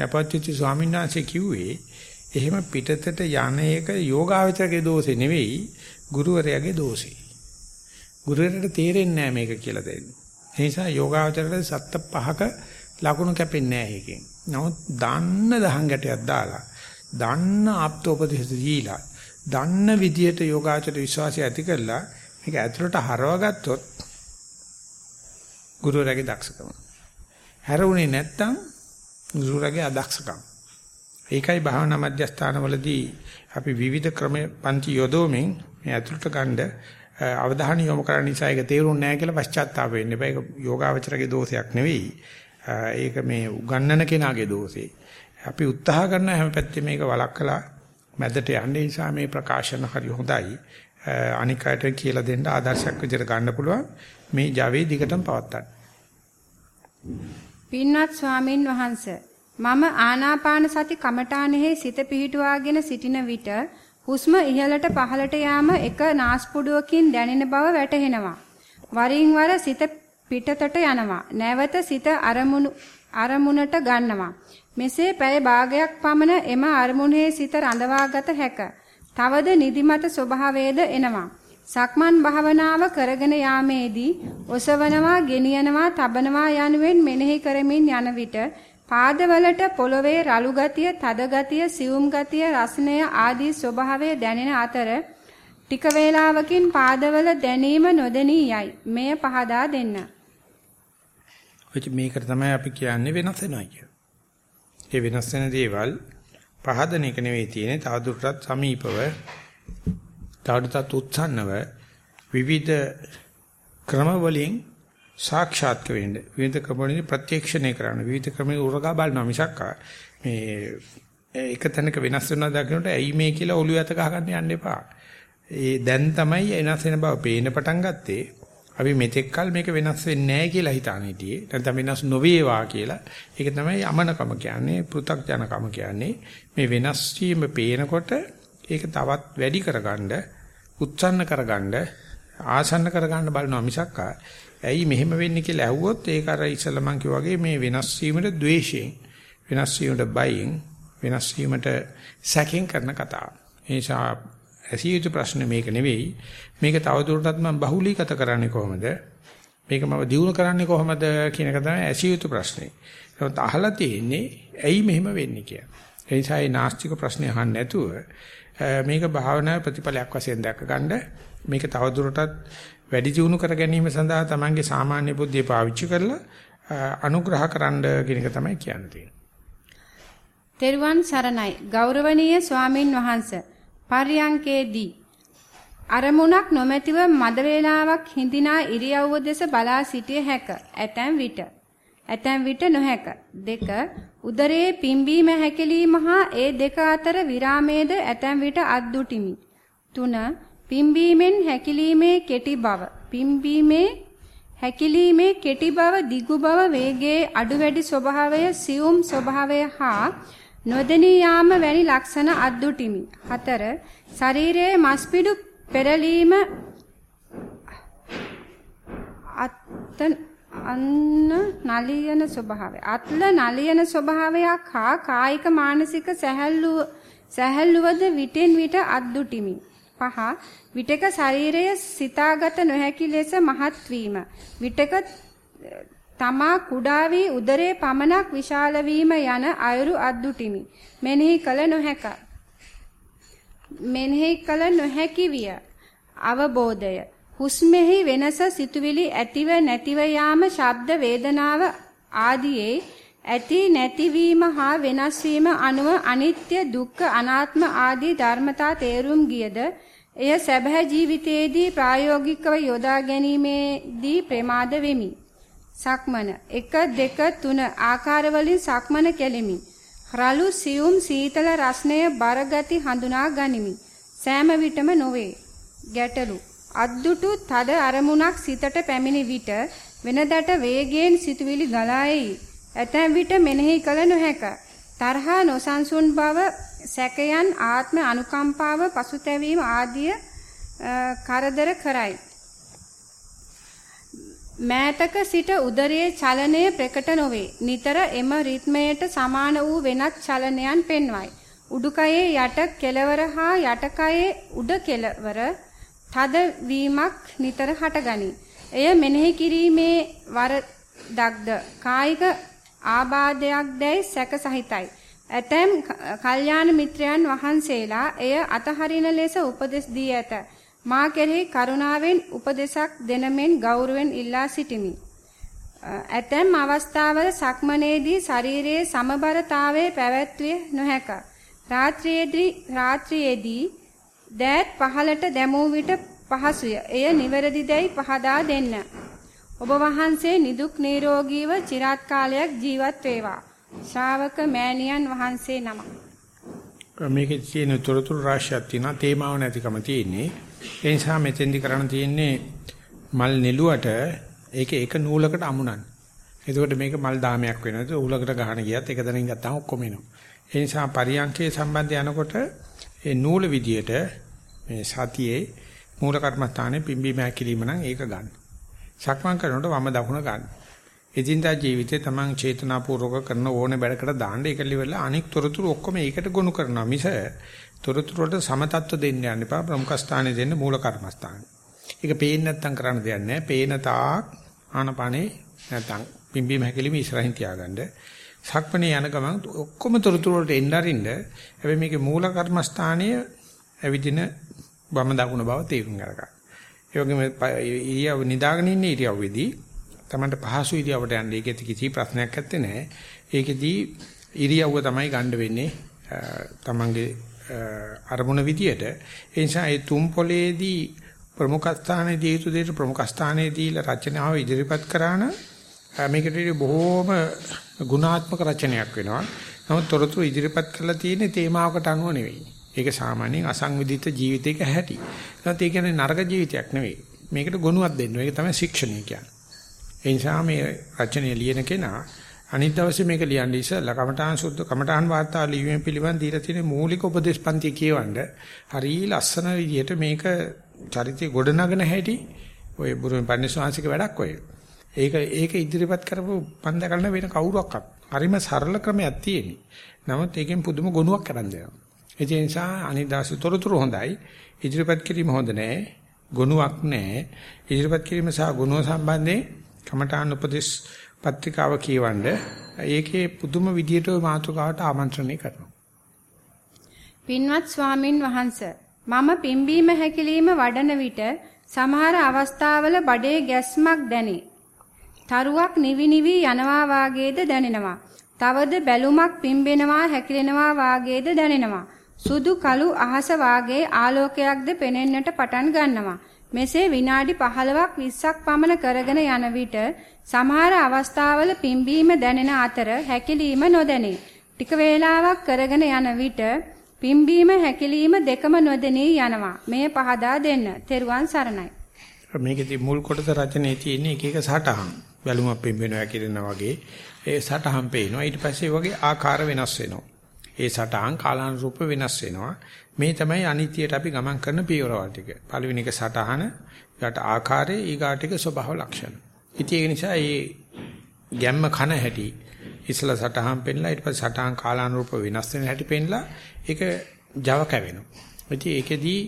අපච්චි ස්වාමීන් වහන්සේ කිව්වේ එහෙම පිටතට යන එක යෝගාවචරගේ දෝෂේ නෙවෙයි ගුරුවරයාගේ දෝෂේ. ගුරුවරයාට තේරෙන්නේ නැහැ මේක කියලා දෙන්න. ඒ නිසා යෝගාවචරයට සත්ත පහක ලකුණු කැපෙන්නේ නැහැ ඒකෙන්. නමුත් දන්න දහං ගැටයක් දාලා දන්න ආප්තෝපදේශ දීලා දන්න විදියට යෝගාචර විශ්වාසය ඇති කරලා මේක ඇතුළට හරවගත්තොත් ගුරුවරයාගේ දක්ෂකම. හැරුණේ නැත්තම් ගුරුවරයාගේ අදක්ෂකම. ඒකයි භාවනා මධ්‍යස්ථානවලදී අපි විවිධ ක්‍රම පන්ති යොදවමින් මේ ඇතුළට ගන්න අවධානය යොමු කරන්න නිසා ඒක තේරුන්නේ නැහැ කියලා පශ්චාත්තාප වෙන්න එපා. ඒක යෝගාවචරගේ දෝෂයක් නෙවෙයි. ඒක මේ උගන්නන කෙනාගේ දෝෂේ. අපි උත්සාහ කරන හැම පැත්තෙම මේක වළක්කලා මැදට යන්න නිසා මේ ප්‍රකාශන හරි හොඳයි. අනිකට කියලා දෙන්න ආදර්ශයක් විදිහට ගන්න පුළුවන්. මේ Java දිගටම පවත්තන්න. පින්වත් ස්වාමින් වහන්සේ මම ආනාපාන සති කමඨානෙහි සිත පිහිටුවාගෙන සිටින විට හුස්ම ඉහළට පහළට යාම එක නාස්පුඩුවකින් දැනෙන බව වැටහෙනවා. වරින් වර සිත පිටතට යනවා. නැවත සිත අරමුණු අරමුණට ගන්නවා. මෙසේ පැය භාගයක් පමණ එම අරමුණේ සිත රඳවාගත හැක. තවද නිදිමත ස්වභාවයේද එනවා. සක්මන් භාවනාව කරගෙන යාමේදී ඔසවනවා, ගෙනියනවා, තබනවා යනුවෙන් මෙනෙහි කරමින් යන විට පාදවලට පොළවේ රළු ගතිය, තද ගතිය, සියුම් ගතිය, රසණය ආදී ස්වභාවය දැනෙන අතර ටික වේලාවකින් පාදවල දැනීම නොදෙනී යයි. මෙය පහදා දෙන්න. ඔච්ච මේකට තමයි අපි කියන්නේ වෙනස් වෙනවා කියලා. ඒ වෙනස් වෙන දේවල් පහදන එක නෙවෙයි තියෙන්නේ තවදුරටත් සමීපව තවදුරටත් උත්සන්නව විවිධ ක්‍රම වලින් සාක්ෂාත් වෙන්න විවිධ ක්‍රමවලින් ප්‍රත්‍යක්ෂණය කරන්න විවිධ ක්‍රමයේ උරගා බලනවා මිසක් මේ එක තැනක වෙනස් වෙනවා දකින්නට ඇයි මේ කියලා ඔළුව ඇත ගහගන්න යන්න එපා ඒ දැන් තමයි වෙනස් වෙන බව පේන්න පටන් ගත්තේ. අපි මෙතෙක් කල මේක වෙනස් වෙන්නේ නැහැ කියලා හිතාන හිටියේ. නැත්නම් වෙනස් නොවේවා කියලා. ඒක තමයි අමනකම කියන්නේ, පෘ탁ජනකම කියන්නේ. මේ වෙනස් වීම පේනකොට ඒක තවත් වැඩි කරගන්න, උත්සන්න කරගන්න, ආසන්න කරගන්න බලනවා මිසක් ඇයි මෙහෙම වෙන්නේ කියලා ඇහුවොත් ඒක අර ඉස්සල මං වගේ මේ වෙනස් වීමට ද්වේෂයෙන්, වෙනස් වීමට බයෙන්, වෙනස් වීමට සැකෙන් කරන කතාව. ඒ නිසා ඇසිය යුතු ප්‍රශ්නේ මේක නෙවෙයි. මේක තවදුරටත් මම බහුලීගත කරන්නේ කොහොමද? මේක මම දියුණු කරන්නේ කොහොමද කියන එක තමයි ඇසිය යුතු ප්‍රශ්නේ. ඒත් අහලා තියෙන්නේ ඇයි මෙහෙම වෙන්නේ කියලා. ඒ නිසා මේ නාස්තික ප්‍රශ්නේ අහන්න නැතුව මේක භාවනා ප්‍රතිඵලයක් වශයෙන් දැක්කගන්න මේක තවදුරටත් වැඩි දියුණු කර ගැනීම සඳහා තමන්ගේ සාමාන්‍ය බුද්ධිය පාවිච්චි කරලා අනුග්‍රහ කරන්න කියන එක තමයි කියන්නේ. තෙරුවන් සරණයි ගෞරවනීය ස්වාමින් වහන්සේ පර්යංකේදී අරමුණක් නොමැතිව මද වේලාවක් හිඳිනා ඉරියව්ව දෙස බලා සිටිය හැක. ඇතැම් විට. ඇතැම් විට නොහැක. දෙක උදරයේ පිම්බීම හැකිලිම හා ඒ දෙක අතර විරාමයේද ඇතැම් විට අද්දුටිමි. තුන පිම්බීමෙන් හැකිලීමේ කෙටි බව. පිම්බීමේ හැකිලීමේ කෙටි බව දිගු බව වේගයේ අඩු වැඩි ස්වභාවය සියුම් ස්වභාවය හා නොදෙනී යාම වැනි ලක්ෂණ අද්දුටිමි. 4. ශරීරයේ මස්පිඩු පෙරලීම අත්ත අන්න නලියන ස්වභාවය. අත්ල නලියන ස්වභාවයක් හා කායික මානසික සැහැල්ලු සැහැල්ලුවද විටෙන් විට අද්දුටිමි. 5. විටක ශරීරය සිතාගත නොහැකි ලෙස මහත් වීම. විටක තමා කුඩා වී උදරයේ පමණක් විශාල වීම යන අයුරු අද්දුටිමි. මෙනෙහි කල නොහැක. මෙනෙහි කල නොහැකි විය. අවබෝධය. හුස්මෙහි වෙනස සිතුවිලි ඇතිව නැතිව යාම ශබ්ද වේදනාව ආදියේ ඇති නැතිවීම හා වෙනස් වීම අනුව අනිත්‍ය දුක්ඛ අනාත්ම ආදී ධර්මතා තේරුම් ගියද එය සැබෑ ජීවිතයේදී ප්‍රායෝගිකව යොදා ගැනීමේදී ප්‍රමාද වෙමි. සක්මන 1 2 3 ආකාරවලින් සක්මන කෙලිමි. රළු සියුම් සීතල රස්නය බරගති හඳුනා ගනිමි. සෑම විටම නොවේ. ගැටලු අද්දුටු තද අරමුණක් සිතට පැමිණි විට වෙනදට වේගයෙන් සිතුවිලි ගලා එයි. ඇතැම් විට මෙනෙහි කළ නොහැක. තරහා නොසන්සුන් බව, සැකයන්, ආත්ම අනුකම්පාව, පසුතැවීම ආදිය කරදර කරයි. මෑතක සිට උදරයේ චලනය ප්‍රකට නොවේ. නිතර එම රිද්මයට සමාන වූ වෙනත් චලනයන් පෙන්වයි. උඩුකයේ යට කෙළවර හා යටකයේ උඩ කෙළවර තද වීමක් නිතර හටගනී. එය මෙනෙහි කිරීමේ වරදක්ද කායික ආබාධයක් දැයි සැක සහිතයි. ඇතැම් කල්යාණ මිත්‍රයන් වහන්සේලා එය අතහරින ලෙස උපදෙස් දී ඇත. මා කෙරෙහි කරුණාවෙන් උපදෙසක් දෙනමෙන් ගෞරවයෙන් ඉල්ලා සිටිමි. ඇතැම් අවස්ථාවල සක්මනේදී ශරීරයේ සමබරතාවයේ පැවැත්විය නොහැක. රාත්‍රියේදී රාත්‍රියේදී දෑත් පහලට දැමූ විට පහසුය. එය නිවැරදිදයි පහදා දෙන්න. ඔබ වහන්සේ නිදුක් නිරෝගීව চিරාත් කාලයක් ජීවත් වේවා. ශ්‍රාවක මෑණියන් වහන්සේ නමක්. මේකේ තියෙන තොරතුරු රාශියක් තියෙනවා තේමාව නැතිකම තියෙන්නේ ඒ නිසා මෙතෙන්දි කරන්න තියෙන්නේ මල් නෙළුවට ඒකේ එක නූලකට අමුණන්න. එතකොට මේක මල් දාමයක් වෙනවා. උලකට ගහන ගියත් එක දණින් ගත්තාම ඔක්කොම එනවා. ඒ නිසා පරියන්කේ සම්බන්ධය යනකොට ඒ නූල විදියට මේ සතියේ මූල කර්මස්ථානේ පිම්බීම හැකිලිම නම් ඒක ගන්න. සක්මන් කරනකොට වම දකුණ ගන්න. එදිනදා ජීවිතේ තමන් චේතනාපූර්වක කරන ඕනේ වැඩකට දාන්න ඒක liverලා අනික් තොරතුරු ඔක්කොම ඒකට ගොනු කරනවා මිස තොරතුරු වලට සමතත්ව දෙන්න යන්න එපා ප්‍රමුඛ ස්ථානේ දෙන්න මූල කර්මස්ථානේ. ඒක පේන්නේ නැත්තම් කරන්න දෙයක් නැහැ. පේන තාක් ආනපනේ නැත්තම් පිම්බීම හැකිලිම ඉස්සරහින් තියාගන්න. සක්මණේ යන ගමන් ඔක්කොම තොරතුරු වලට එන්න අරින්න. හැබැයි මේකේ මූල කර්මස්ථානීය ඇවිදින වම දකුණ බව තේරුම් ගන්න. ඒ වගේම ඉරියව් නිදාගෙන ඉන්න ඉරියව්වේදී තමන්ට පහසු ඉරියව්වට යන්න ඒකෙත් කිසි ප්‍රශ්නයක් නැත්තේ නෑ. ඒකෙදී ඉරියව්ව තමයි ගන්න වෙන්නේ තමන්ගේ අරමුණ විදියට. ඒ නිසා ඒ තුම් පොලේදී ප්‍රමුඛ ස්ථානයේදී යුතු දෙයට ප්‍රමුඛ ස්ථානයේදී රචනාව ඉදිරිපත් කරාන මේකට බොහෝම ගුණාත්මක රචනයක් වෙනවා. නමුත් තොරතුරු ඉදිරිපත් කරලා තියෙන්නේ තේමාවකට අනුව නෙවෙයි. ඒක සාමාන්‍යයෙන් අසංවිධිත ජීවිතයක හැටි. ඒත් ඒ කියන්නේ නරක ජීවිතයක් නෙවෙයි. මේකට ගුණයක් දෙන්න. ඒක තමයි ශික්ෂණය කියන්නේ. ඒ නිසා මේ රචනය ලියන කෙනා අනිත් දවසේ මේක ලියන්න ඉස්සෙල්ලා කමඨාන් සුද්ධ කමඨාන් වාර්තා ලියුමෙන් පිළිවන් දීලා තියෙන මූලික උපදේශ පන්ති කියවන්න හරි ලස්සන විදිහට මේක චරිතය ගොඩනගන හැටි ඔය බුරුමේ පන්සිවාංශික වැඩක් ඔය. ඒක ඒක ඉදිරිපත් කරපු පන්ද කරන වෙන කවුරක්වත් හරිම සරල ක්‍රමයක් තියෙන්නේ. නමුත් ඒකෙන් පුදුම ගුණයක් කරන් දෙනවා. ඒ නිසා අනිත් දවසේ තොරතුරු හොඳයි. ඉදිරිපත් කිරීම හොඳ නැහැ. ගුණයක් නැහැ. ඉදිරිපත් කිරීම සහ ගුණ සම්බන්ධයෙන් කමඨාන් උපදේශ පත්‍රිකාව කියවන්න ඒකේ පුදුම විදියට මාතෘකාවට ආමන්ත්‍රණය කරනවා. පින්වත් ස්වාමින් වහන්සේ මම පිම්බීම හැකිලිම වඩන විට සමහර අවස්ථාවල බඩේ ගැස්මක් දැනේ. තරුවක් නිවි නිවි යනවා වාගේද දැනෙනවා. තවද බැලුමක් පිම්බෙනවා හැකිලෙනවා වාගේද දැනෙනවා. සුදු කළු අහස වාගේ ආලෝකයක්ද පෙනෙන්නට පටන් ගන්නවා. මෙසේ විනාඩි 15ක් 20ක් පමණ කරගෙන යන විට සමහර අවස්ථාවල පිම්බීම දැනෙන අතර හැකිලීම නොදැනේ. ටික වේලාවක් කරගෙන යන විට පිම්බීම හැකිලීම දෙකම නොදෙනී යනවා. මේ පහදා දෙන්න. තෙරුවන් සරණයි. මේකෙදි මුල් කොටස රචනයේ තියෙන එක එක සටහන්. බැලුමක් පිම්බෙනවා හැකිලෙනවා වගේ ඒ සටහන් පේනවා. ඊට පස්සේ වගේ ආකාර වෙනස් වෙනවා. ඒ සටහන් කාලානුරූප වෙනස් වෙනවා. මේ තමයි අනිත්‍යයට අපි ගමන් කරන පියවරවල් ටික. පළවෙනි එක සටහන, ඊට ආකාරය, ඊගාට එක ස්වභාව ලක්ෂණ. ඉතින් ඒ නිසා මේ ගැම්ම කන හැටි ඉස්සලා සටහන් පෙන්නලා ඊට පස්සේ සටහන් කාලානුරූප වෙනස් වෙන හැටි පෙන්නලා ඒක Java කැවෙනවා. ඉතින් ඒකෙදී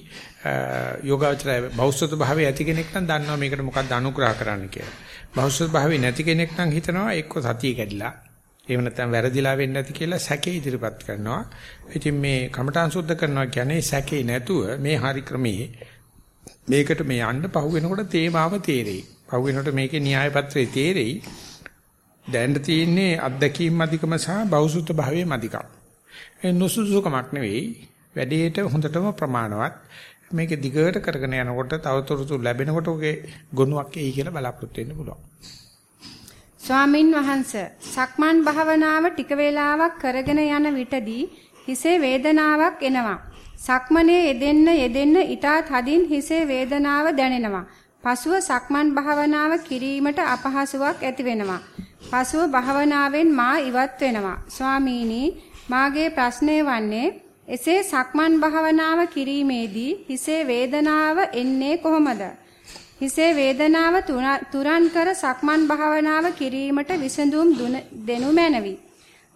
යෝගාචරය බෞද්ධ භාවයේ ඇති කෙනෙක් නම් දන්නවා මේකට මොකක්ද අනුග්‍රහ කරන්න කියලා. බෞද්ධ භාවයේ නැති කෙනෙක් නම් හිතනවා එක්ක සතිය කැඩිලා එහෙම නැත්නම් වැරදිලා වෙන්නේ නැති කියලා සැකේ ඉදිරිපත් කරනවා. ඉතින් මේ කමඨාන් සුද්ධ කරනවා කියන්නේ සැකේ නැතුව මේ හරි ක්‍රමයේ මේකට මේ යන්න පහු වෙනකොට තේමාව තේරෙයි. පහු වෙනකොට මේකේ න්‍යාය පත්‍රයේ තේරෙයි. දැන් තියෙන්නේ අත්දැකීම් අධිකම සහ බෞසුත භාවයේ අධිකම. ඒ නුසුසුකමක් නෙවෙයි. වැඩේට හොඳටම ප්‍රමාණවත්. මේක දිගට කරගෙන යනකොට තවතොරතුරු ලැබෙනකොට ඔගේ ගුණයක් එයි කියලා බලාපොරොත්තු වෙන්න පුළුවන්. ස්වාමින් වහන්සේ සක්මන් භාවනාව ටික වේලාවක් කරගෙන යන විටදී හිසේ වේදනාවක් එනවා. සක්මනේ යෙදෙන්න යෙදෙන්න ඊටත් හදින් හිසේ වේදනාව දැනෙනවා. පසුව සක්මන් භාවනාව කිරීමට අපහසුාවක් ඇති වෙනවා. පසුව භාවනාවෙන් මා ඉවත් වෙනවා. ස්වාමීනි මාගේ ප්‍රශ්නය වන්නේ එසේ සක්මන් භාවනාව කිරීමේදී හිසේ වේදනාව එන්නේ කොහොමද? හිසේ වේදනාව තුරන් කර සක්මන් භාවනාව කිරීමට විසඳුම් දෙනු මැනවි.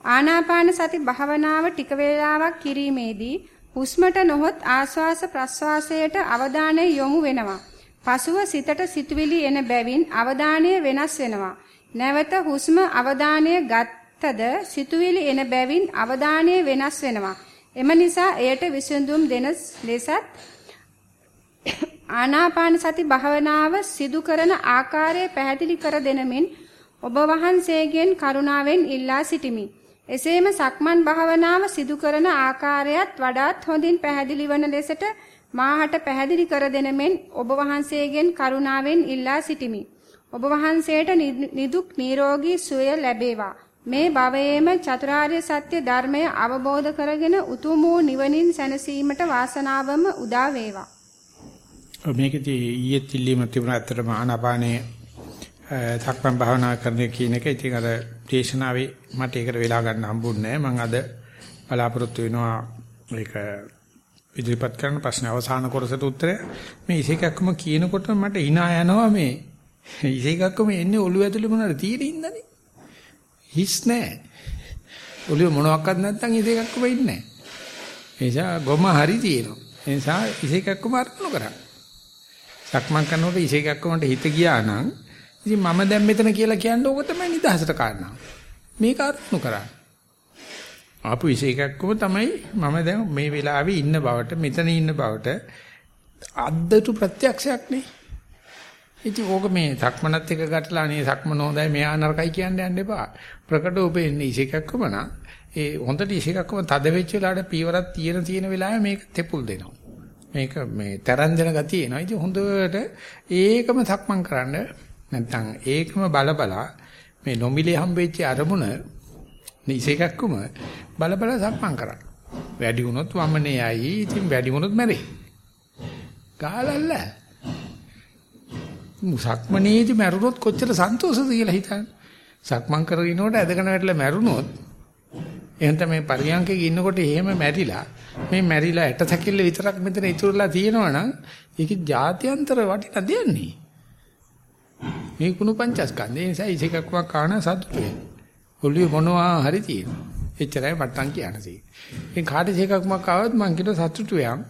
ආනාපාන සති භාවනාව ටික වේලාවක් කිරීමේදී හුස්මට නොහොත් ආශ්වාස ප්‍රශ්වාසයට අවධානය යොමු වෙනවා. පසුව සිතට සිතුවිලි එන බැවින් අවධානය වෙනස් වෙනවා. නැවත හුස්ම අවධානය ගත්තද සිතුවිලි එන බැවින් අවධානය වෙනස් වෙනවා. එම නිසා එයට විසඳුම් දෙන ලෙසත් ආනාපාන සති භාවනාව සිදු කරන ආකාරය පැහැදිලි කර දෙනමින් ඔබ වහන්සේගෙන් කරුණාවෙන් ඉල්ලා සිටිමි. එසේම සක්මන් භාවනාව සිදු කරන ආකාරයත් වඩාත් හොඳින් පැහැදිලි වන ලෙසට මාහට පැහැදිලි කර දෙනමෙන් ඔබ වහන්සේගෙන් කරුණාවෙන් ඉල්ලා සිටිමි. ඔබ වහන්සේට නිදුක් නිරෝගී සුවය ලැබේවා. මේ භවයේම චතුරාර්ය සත්‍ය ධර්මය අවබෝධ කරගෙන උතුම් වූ නිවනින් සැනසීමට වාසනාවම උදා වේවා. මේකදී ඊයේ තිල්ලීම තිබුණා අතරම ආනාපානේ සක්මන් භාවනා කරන කියන එක. ඉතින් අර දේශනාවේ මට ඒකට වෙලා ගන්න හම්බුන්නේ නැහැ. මම අද බලාපොරොත්තු වෙනවා ඒක ඉදිරිපත් කරන ප්‍රශ්න අවසාන කොටසට උත්තරය. මේ ඉසේකක්ම කියනකොට මට hina යනවා මේ. ඉසේකක්ම එන්නේ ඔළුව ඇතුලේ මොනවාද තියෙන ඉඳනේ හිස් නැහැ. ඔළුව මොනවත් නැත්නම් ඉසේකක්ම ඉන්නේ නැහැ. ඒ නිසා ගොම හරි තියෙනවා. ඒ නිසා ඉසේකක්ම අර්ථන කරා සක්මන් කරනකොට ඉසේකක්මට හිත ගියා නම් ඉතින් මම දැන් මෙතන කියලා කියන්නේ ඕක තමයි නිදහසට කාරණා මේක අර්ථන කරා ආපු විශේෂයක්කම තමයි මම දැන් මේ වෙලාවේ ඉන්න බවට මෙතන ඉන්න බවට අද්දතු ප්‍රත්‍යක්ෂයක් නේ. ඉතින් ඕක මේ සක්මනත් එක ගැටලා නේ සක්මන හොඳයි මෙහා නරකයි කියන්න යන්න එපා. ප්‍රකටව වෙන්නේ ඉසේකක්කම නා ඒ හොඳට ඉසේකක්කම තද වෙච්ච වෙලාවට පීවරක් තියෙන තියෙන වෙලාවේ මේක තෙපුල් දෙනවා. මේක මේ තරන් දෙන ගතිය එනවා. ඉතින් හොඳට ඒකම සක්මන් කරන්න නැත්නම් ඒකම බල බලා මේ නොමිලේ හම්බෙච්ච අරමුණ ඉසේකක්කම බල බල සක්මන් කරන්න. වැඩි වුණොත් වමනේ යයි. ඉතින් වැඩි වුණොත් මැරෙයි. ගාලල්ල. මුසක්මනේදී මැරුණොත් කොච්චර සන්තෝෂද කියලා හිතන්න. සක්මන් කරගෙනකොට ඇදගෙන වැටලා මැරුණොත් එහෙනම් තමයි පරියන්කේ ඉන්නකොට එහෙම මැරිලා මේ මැරිලා ඇට තැකිල්ල විතරක් මෙතන ඉතුරුලා තියෙනවා නම් ඒක ජාත්‍යන්තර වටිනා දෙන්නේ. මේ කුණු පංචස්කන්ධය නිසා ඉසේකක්වක් කාණ සතුටුයි. ඔළුවේ මොනවා හරි තියෙනවා. එච්චරයි මට්ටම් කියන්න තියෙන්නේ. ඒ කාට ඉසේකක්වක් ආවොත් මං කියන සතුටු වෙයන්.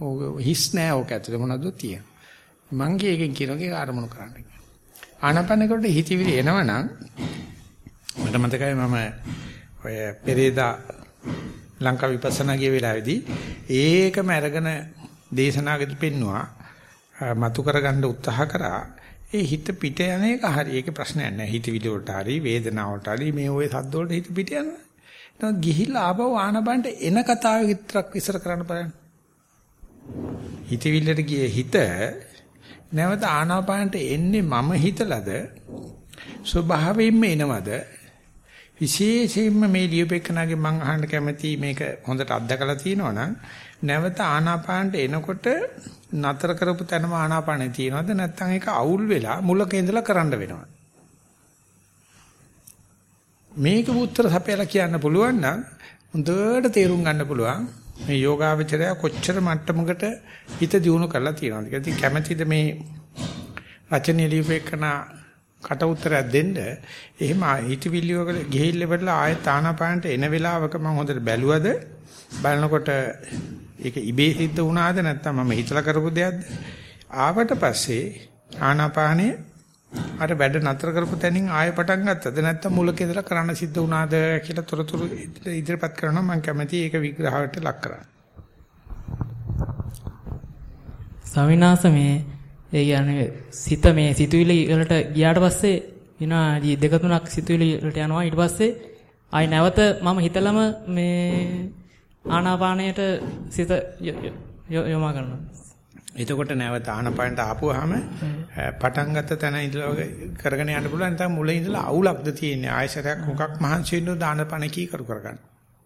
ඕක හිස් නෑ ඕක ඇතුලේ මොනවද තියෙන. මං කියේකින් කියනකේ ආරමුණු කරන්න. ආනපනකට හිතවිලි එනවනම් මට මතකයි මම ඔය පෙරේදා ලංකා විපස්සනා ගිය වෙලාවේදී ඒකම අරගෙන දේශනාවකදී පෙන්නවා. මතු කරගන්න උත්සාහ කරා. ඒ හිත පිට යන එක හරි. ඒකේ ප්‍රශ්නයක් නැහැ හිතවිලි වලට හරි වේදනාවට හරි මේ ওই සද්ද වලට හිත පිට යනවා නේද ගිහිල්ලා ආපහු ආනබන්ට එන කතාව විතරක් විසර කරන්න බලන්න. හිතවිල්ලට ගියේ හිත නැවත ආනාපානට එන්නේ මම හිතලද? ස්වභාවයෙන්ම එනවද? විශේෂයෙන්ම මේ ලියුපෙකනාගේ මම අහන්න කැමති මේක හොඳට අත්දකලා තියෙනවනම් නැවත ආනාපානට එනකොට නතර කරපු තැනම ආනාපානෙ තියෙනවද නැත්නම් ඒක අවුල් වෙලා මුලක ඉඳලා කරන්න වෙනවද මේක උත්තර සපයලා කියන්න පුළුවන් නම් හොඳට තේරුම් ගන්න පුළුවන් මේ යෝගාවචරය කොච්චර මට්ටමකට හිත දියුණු කරලා තියෙනවද කියලා. ඉතින් කැමැතිද මේ රචනීය ලියුපෙකනා කට උත්තරයක් දෙන්න. එහෙම හිතවිලි වල ගිහිල්ල ඉවරලා ආයෙත් ආනාපානට එන වෙලාවක මම හොඳට බැලුවද? බලනකොට ඒක ඉබේ සිද්ධ වුණාද? නැත්නම් මම හිතලා කරපු දෙයක්ද? ආවට පස්සේ ආනාපානේ අර වැඩ නතර කරපු තැනින් ආයෙ පටන් ගත්තද? නැත්නම් මුලක ඉඳලා කරන්න සිද්ධ වුණාද කියලා තොරතුරු ඉදිරිපත් කරනවා මම කැමතියි ඒක විග්‍රහයට ලක් කරන්න. ස්වාමිනාස මේ ඒ කියන්නේ සිත මේ සිතුවිලි වලට ගියාට පස්සේ විනාඩි දෙක තුනක් සිතුවිලි වලට යනවා. ඊට පස්සේ ආයි නැවත මම හිතලම මේ ආනාපානයට සිත යොමා කරනවා. එතකොට නැවත ආනාපානට ආපුවාම පටන් ගත්ත තැන ඉඳලා කරගෙන යන්න පුළුවන්. නැත්නම් මුලින් ඉඳලා අවුලක්ද තියෙන්නේ? ආයශරයක් මොකක් මහන්සි වෙන්නද? ආනාපාන කී කරු කරගන්න.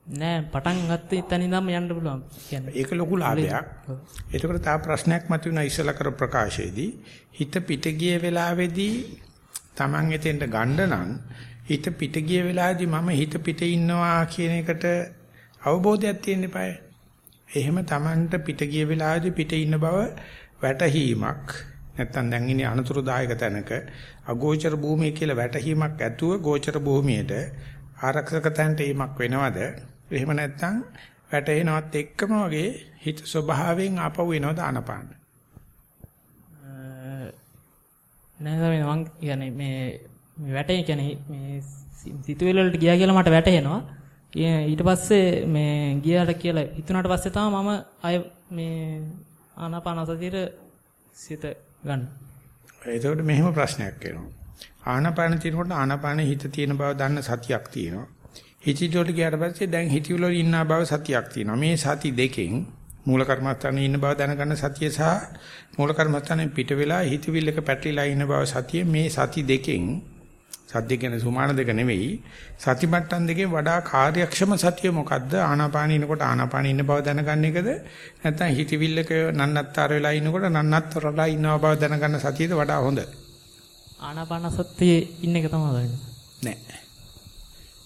නෑ පටන් ගත්ත තැන ඉඳන්ම යන්න පුළුවන් කියන්නේ. ඒක ලොකු ලාභයක්. එතකොට තා ප්‍රශ්නයක් මතුවෙන ඉස්සලා කර ප්‍රකාශයේදී හිත පිට ගිය වෙලාවේදී Taman එතෙන්ට ගන්න නම් හිත පිට ගිය වෙලාවේදී මම හිත පිට ඉන්නවා කියන එකට අවබෝධයක් තියෙන්න eBay. එහෙම Tamanට පිට ගිය වෙලාවේදී පිට ඉන්න බව වැටහීමක් නැත්තම් දැන් ඉන්නේ අනතුරුදායක තැනක අගෝචර භූමිය කියලා වැටහීමක් ඇතුව ගෝචර භූමියට ආරක්ෂක තැනට ඒමක් වෙනවද එහෙම නැත්නම් වැටෙනවත් එක්කම වගේ හිත ස්වභාවයෙන් ආපහු එනවා දානපාන. නෑ තමයි මං කියන්නේ මේ වැටේ කියන්නේ මේ සිතුවිලි වලට ගියා කියලා මට වැටහෙනවා. ඊට පස්සේ මේ ගියාට කියලා හිතුණාට පස්සේ තමයි මම අය මේ ආනාපාන සතියේ සිත ගන්න. එතකොට මෙහෙම ප්‍රශ්නයක් එනවා. ආනාපාන තියෙනකොට ආනාපානේ හිත තියෙන බව දන්න සතියක් තියෙනවා. හිතවිලට ගියාට පස්සේ දැන් හිතවිලි වල ඉන්න බව සතියක් තියෙනවා. මේ සති දෙකෙන් මූල කර්මස්ථානයේ ඉන්න බව දැනගන්න සතිය සහ මූල කර්මස්ථානයේ පිට වෙලා හිතවිල්ලක පැටලිලා ඉන්න බව සතිය මේ සති දෙකෙන් සද්ද කියන සුමාන දෙක නෙවෙයි. සති මට්ටම් දෙකේ වඩා කාර්යක්ෂම සතිය මොකද්ද? ආනාපානිය ඉනකොට ආනාපානිය ඉන්න බව දැනගන්න එකද? නැත්නම් හිතවිල්ලක නන්නත්තර වෙලා ඉනකොට නන්නත්තරලා ඉන්නවා බව දැනගන්න සතියද වඩා හොඳ? ආනාපාන සතියේ ඉන්න එක තමයි. නෑ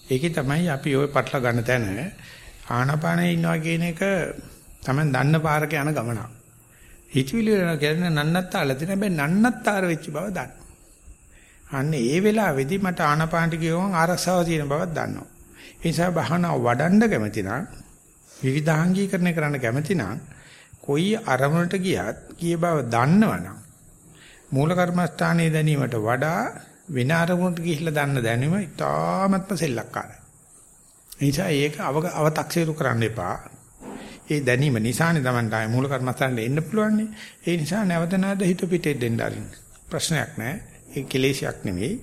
ඒකේ තමයි අපි ওই පටල ගන්න තැන ආනාපානේ ඉන්නවා කියන එක තමයි දන්න පාරක යන ගමනක්. හිතවිලි වෙන කියන්නේ නන්නත්තාල තියෙන හැබැයි නන්නත්තාර වෙච්ච බව දන්න. අන්න ඒ වෙලාවේදී මට ආනාපානට ගියවම ආරක්ෂාව තියෙන බවක් දන්නවා. ඒ නිසා බහනා වඩන්න කැමති නම් විවිධාංගීකරණය කරන්න කැමති නම් කොයි අරමුණට ගියත් ගිය බව දන්නවනම් මූල කර්මස්ථානයේ දැනීමට වඩා වෙන අරමුණට ගිහිල්ලා දන්න දැනුම ඉතාමත්ම සෙල්ලක්කාරයි. ඒ නිසා ඒක අව탁සීරු කරන්න එපා. ඒ දැනීම නිසානේ Tamanට ආය මූල කර්මස්ථානට එන්න පුළුවන්නේ. ඒ නිසා නැවත නැවත හිත පිටේ දෙන්න ආරින්න. ප්‍රශ්නයක් නැහැ. ඒ කෙලේශයක් නෙවෙයි.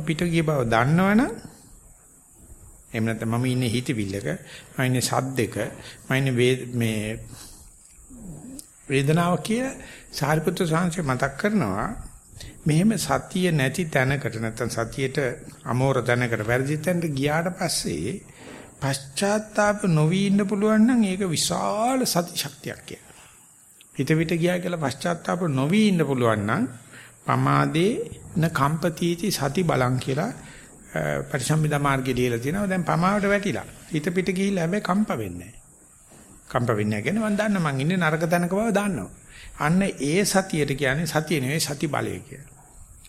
පිට ගිය බව දන්නවනම් එහෙම නැත්නම් මම ඉන්නේ හිතවිල්ලක, මම ඉන්නේ සද්දක, මම ඉන්නේ මේ වේදනාව කිය සාරිපුත්‍ර සාංශය මතක් කරනවා මෙහෙම සතිය නැති තැනකට නැත්නම් සතියට අමෝර තැනකට වැරදි තැනට ගියාට පස්සේ පශ්චාත්තාප නොවි ඉන්න පුළුවන් නම් ඒක විශාල සති ශක්තියක් කියලා. හිත විට ගියා කියලා පශ්චාත්තාප නොවි ඉන්න පුළුවන් නම් පමාදේ න කම්පතිති සති බලං කියලා පරිසම්පදා මාර්ගයේ ලියලා තියෙනවා. දැන් පමාවට වැටිලා. හිත පිට ගිහිල්ලා හැබැයි කම්ප වෙන්නේ නැහැ. කම්ප වෙන්නේ නැහැ කියන්නේ මම දන්න මං ඉන්නේ නරක තැනක බව දන්නවා. අන්න ඒ සතියට කියන්නේ සතිය නෙවෙයි සති බලය කියලා.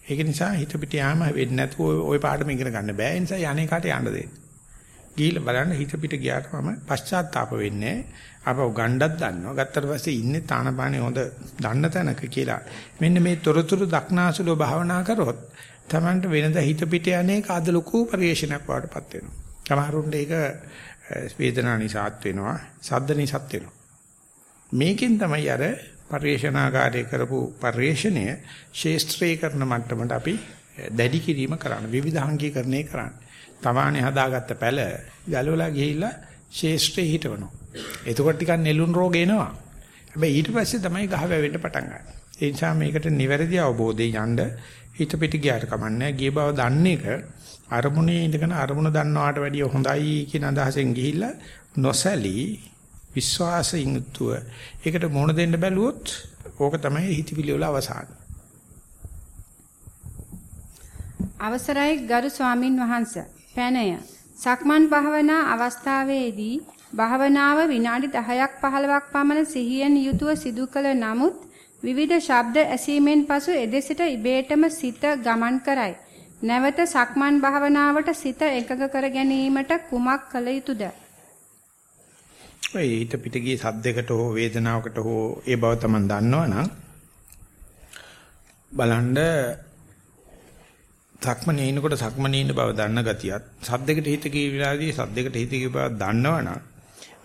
ඒක නිසා හිත පිට යාම වෙන්නේ නැතුව ওই පාඩම ඉගෙන ගන්න බෑ. ඒ නිසා යන්නේ කාට යන්න දෙන්න. ගිහිල්ලා බලන්න හිත පිට ගියාට මම පශ්චාත්තාප වෙන්නේ ආපහු ගණ්ඩක් දන්නවා. ගත්තට පස්සේ ඉන්නේ තානපානේ හොඳ දන්න තැනක කියලා. මෙන්න මේ තොරතුරු දක්නාසුලෝ භාවනා කරොත් Tamanට වෙනද හිත පිට යන්නේ අද ලොකු පරිේශනයක් වඩපත් වෙනවා. සමහරුන්ට ඒක වේදනා නිසාත් වෙනවා, සද්ද නිසාත් වෙනවා. මේකෙන් තමයි අර පරිේශනාකාරය කරපු පරිේශණය ශේස්ත්‍රී කරන මට්ටමට අපි eh, දැඩි කිරීම කරන්න විවිධාංගීකරණය කරන්න. තමානේ හදාගත්ත පැල ගලවලා ගිහිල්ලා ශේෂ්ත්‍රේ හිටවනවා. එතකොට ටිකක් නෙළුම් රෝග එනවා. හැබැයි ඊට පස්සේ තමයි ගහ වැවෙන්න පටන් ගන්න. ඒ නිසා මේකට නිවැරදි අවබෝධයෙන් යන්න හිත පිට ගියාට කමන්නේ. ගිය බව දන්නේ එක අරමුණේ ඉඳගෙන අරමුණ දන්නවාට වැඩිය හොඳයි කියන අදහසෙන් ගිහිල්ලා නොසැලී විශ්වාසයෙන් යුතුව ඒකට මොන දෙන්න බැලුවොත් ඕක තමයි හිතවිලි වල අවසාන. අවසරයි ගරු ස්වාමින් වහන්සේ පැනය සක්මන් භාවනා අවස්ථාවේදී භාවනාව විනාඩි 10ක් 15ක් පමණ සිහියෙන් යුතුව සිදු කළ නමුත් විවිධ ශබ්ද ඇසීමෙන් පසු එදෙසට ඉබේටම සිත ගමන් කරයි. නැවත සක්මන් භාවනාවට සිත එකඟ කර ගැනීමට කුමක් කළ යුතුද? ඒ හිත පිට ගියේ සද්දයකට හෝ වේදනාවකට හෝ ඒ බව තමයි දන්නවනම් බලන්න සක්මනේ ඉනකොට සක්මනේ ඉන්න බව දන්න ගතියත් සද්දයකට හිත ගිය වෙලාවේදී සද්දයකට හිත ගිය බව දන්නවනම්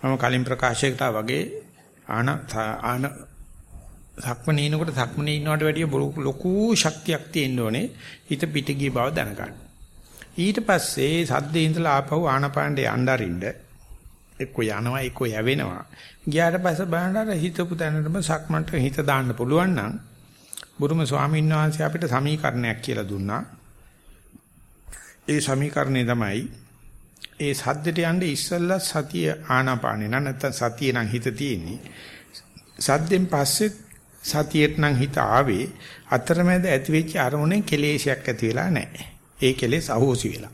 මම කලින් ප්‍රකාශයකට වගේ ආන ආන සක්මනේ ඉනකොට සක්මනේ ඉන්නවට වැඩිය ලොකු ශක්තියක් තියෙන්න ඕනේ හිත පිට ගිය බව දැනගන්න. ඊට පස්සේ සද්දේ ඉඳලා ආපහු ආනපාණ්ඩේ යන්න අරින්න එක්ක යනවා එක්ක යවෙනවා. ගියාට පස්සේ බලන්න හිතපු තැනටම සක්මන්ට හිත දාන්න පුළුවන් නම් බුරුම ස්වාමීන් වහන්සේ අපිට සමීකරණයක් කියලා දුන්නා. ඒ සමීකරණය තමයි ඒ සද්දට යන්නේ ඉස්සල්ලා සතිය ආනාපානේ නැත්නම් සතිය නම් හිත තියෙන්නේ. සද්දෙන් පස්සේ සතියට නම් හිත ආවේ අතරමැද ඇතිවෙච්ච අරමුණෙන් කෙලේශයක් ඇති වෙලා නැහැ. ඒ කෙලෙස් අහෝසි වෙලා.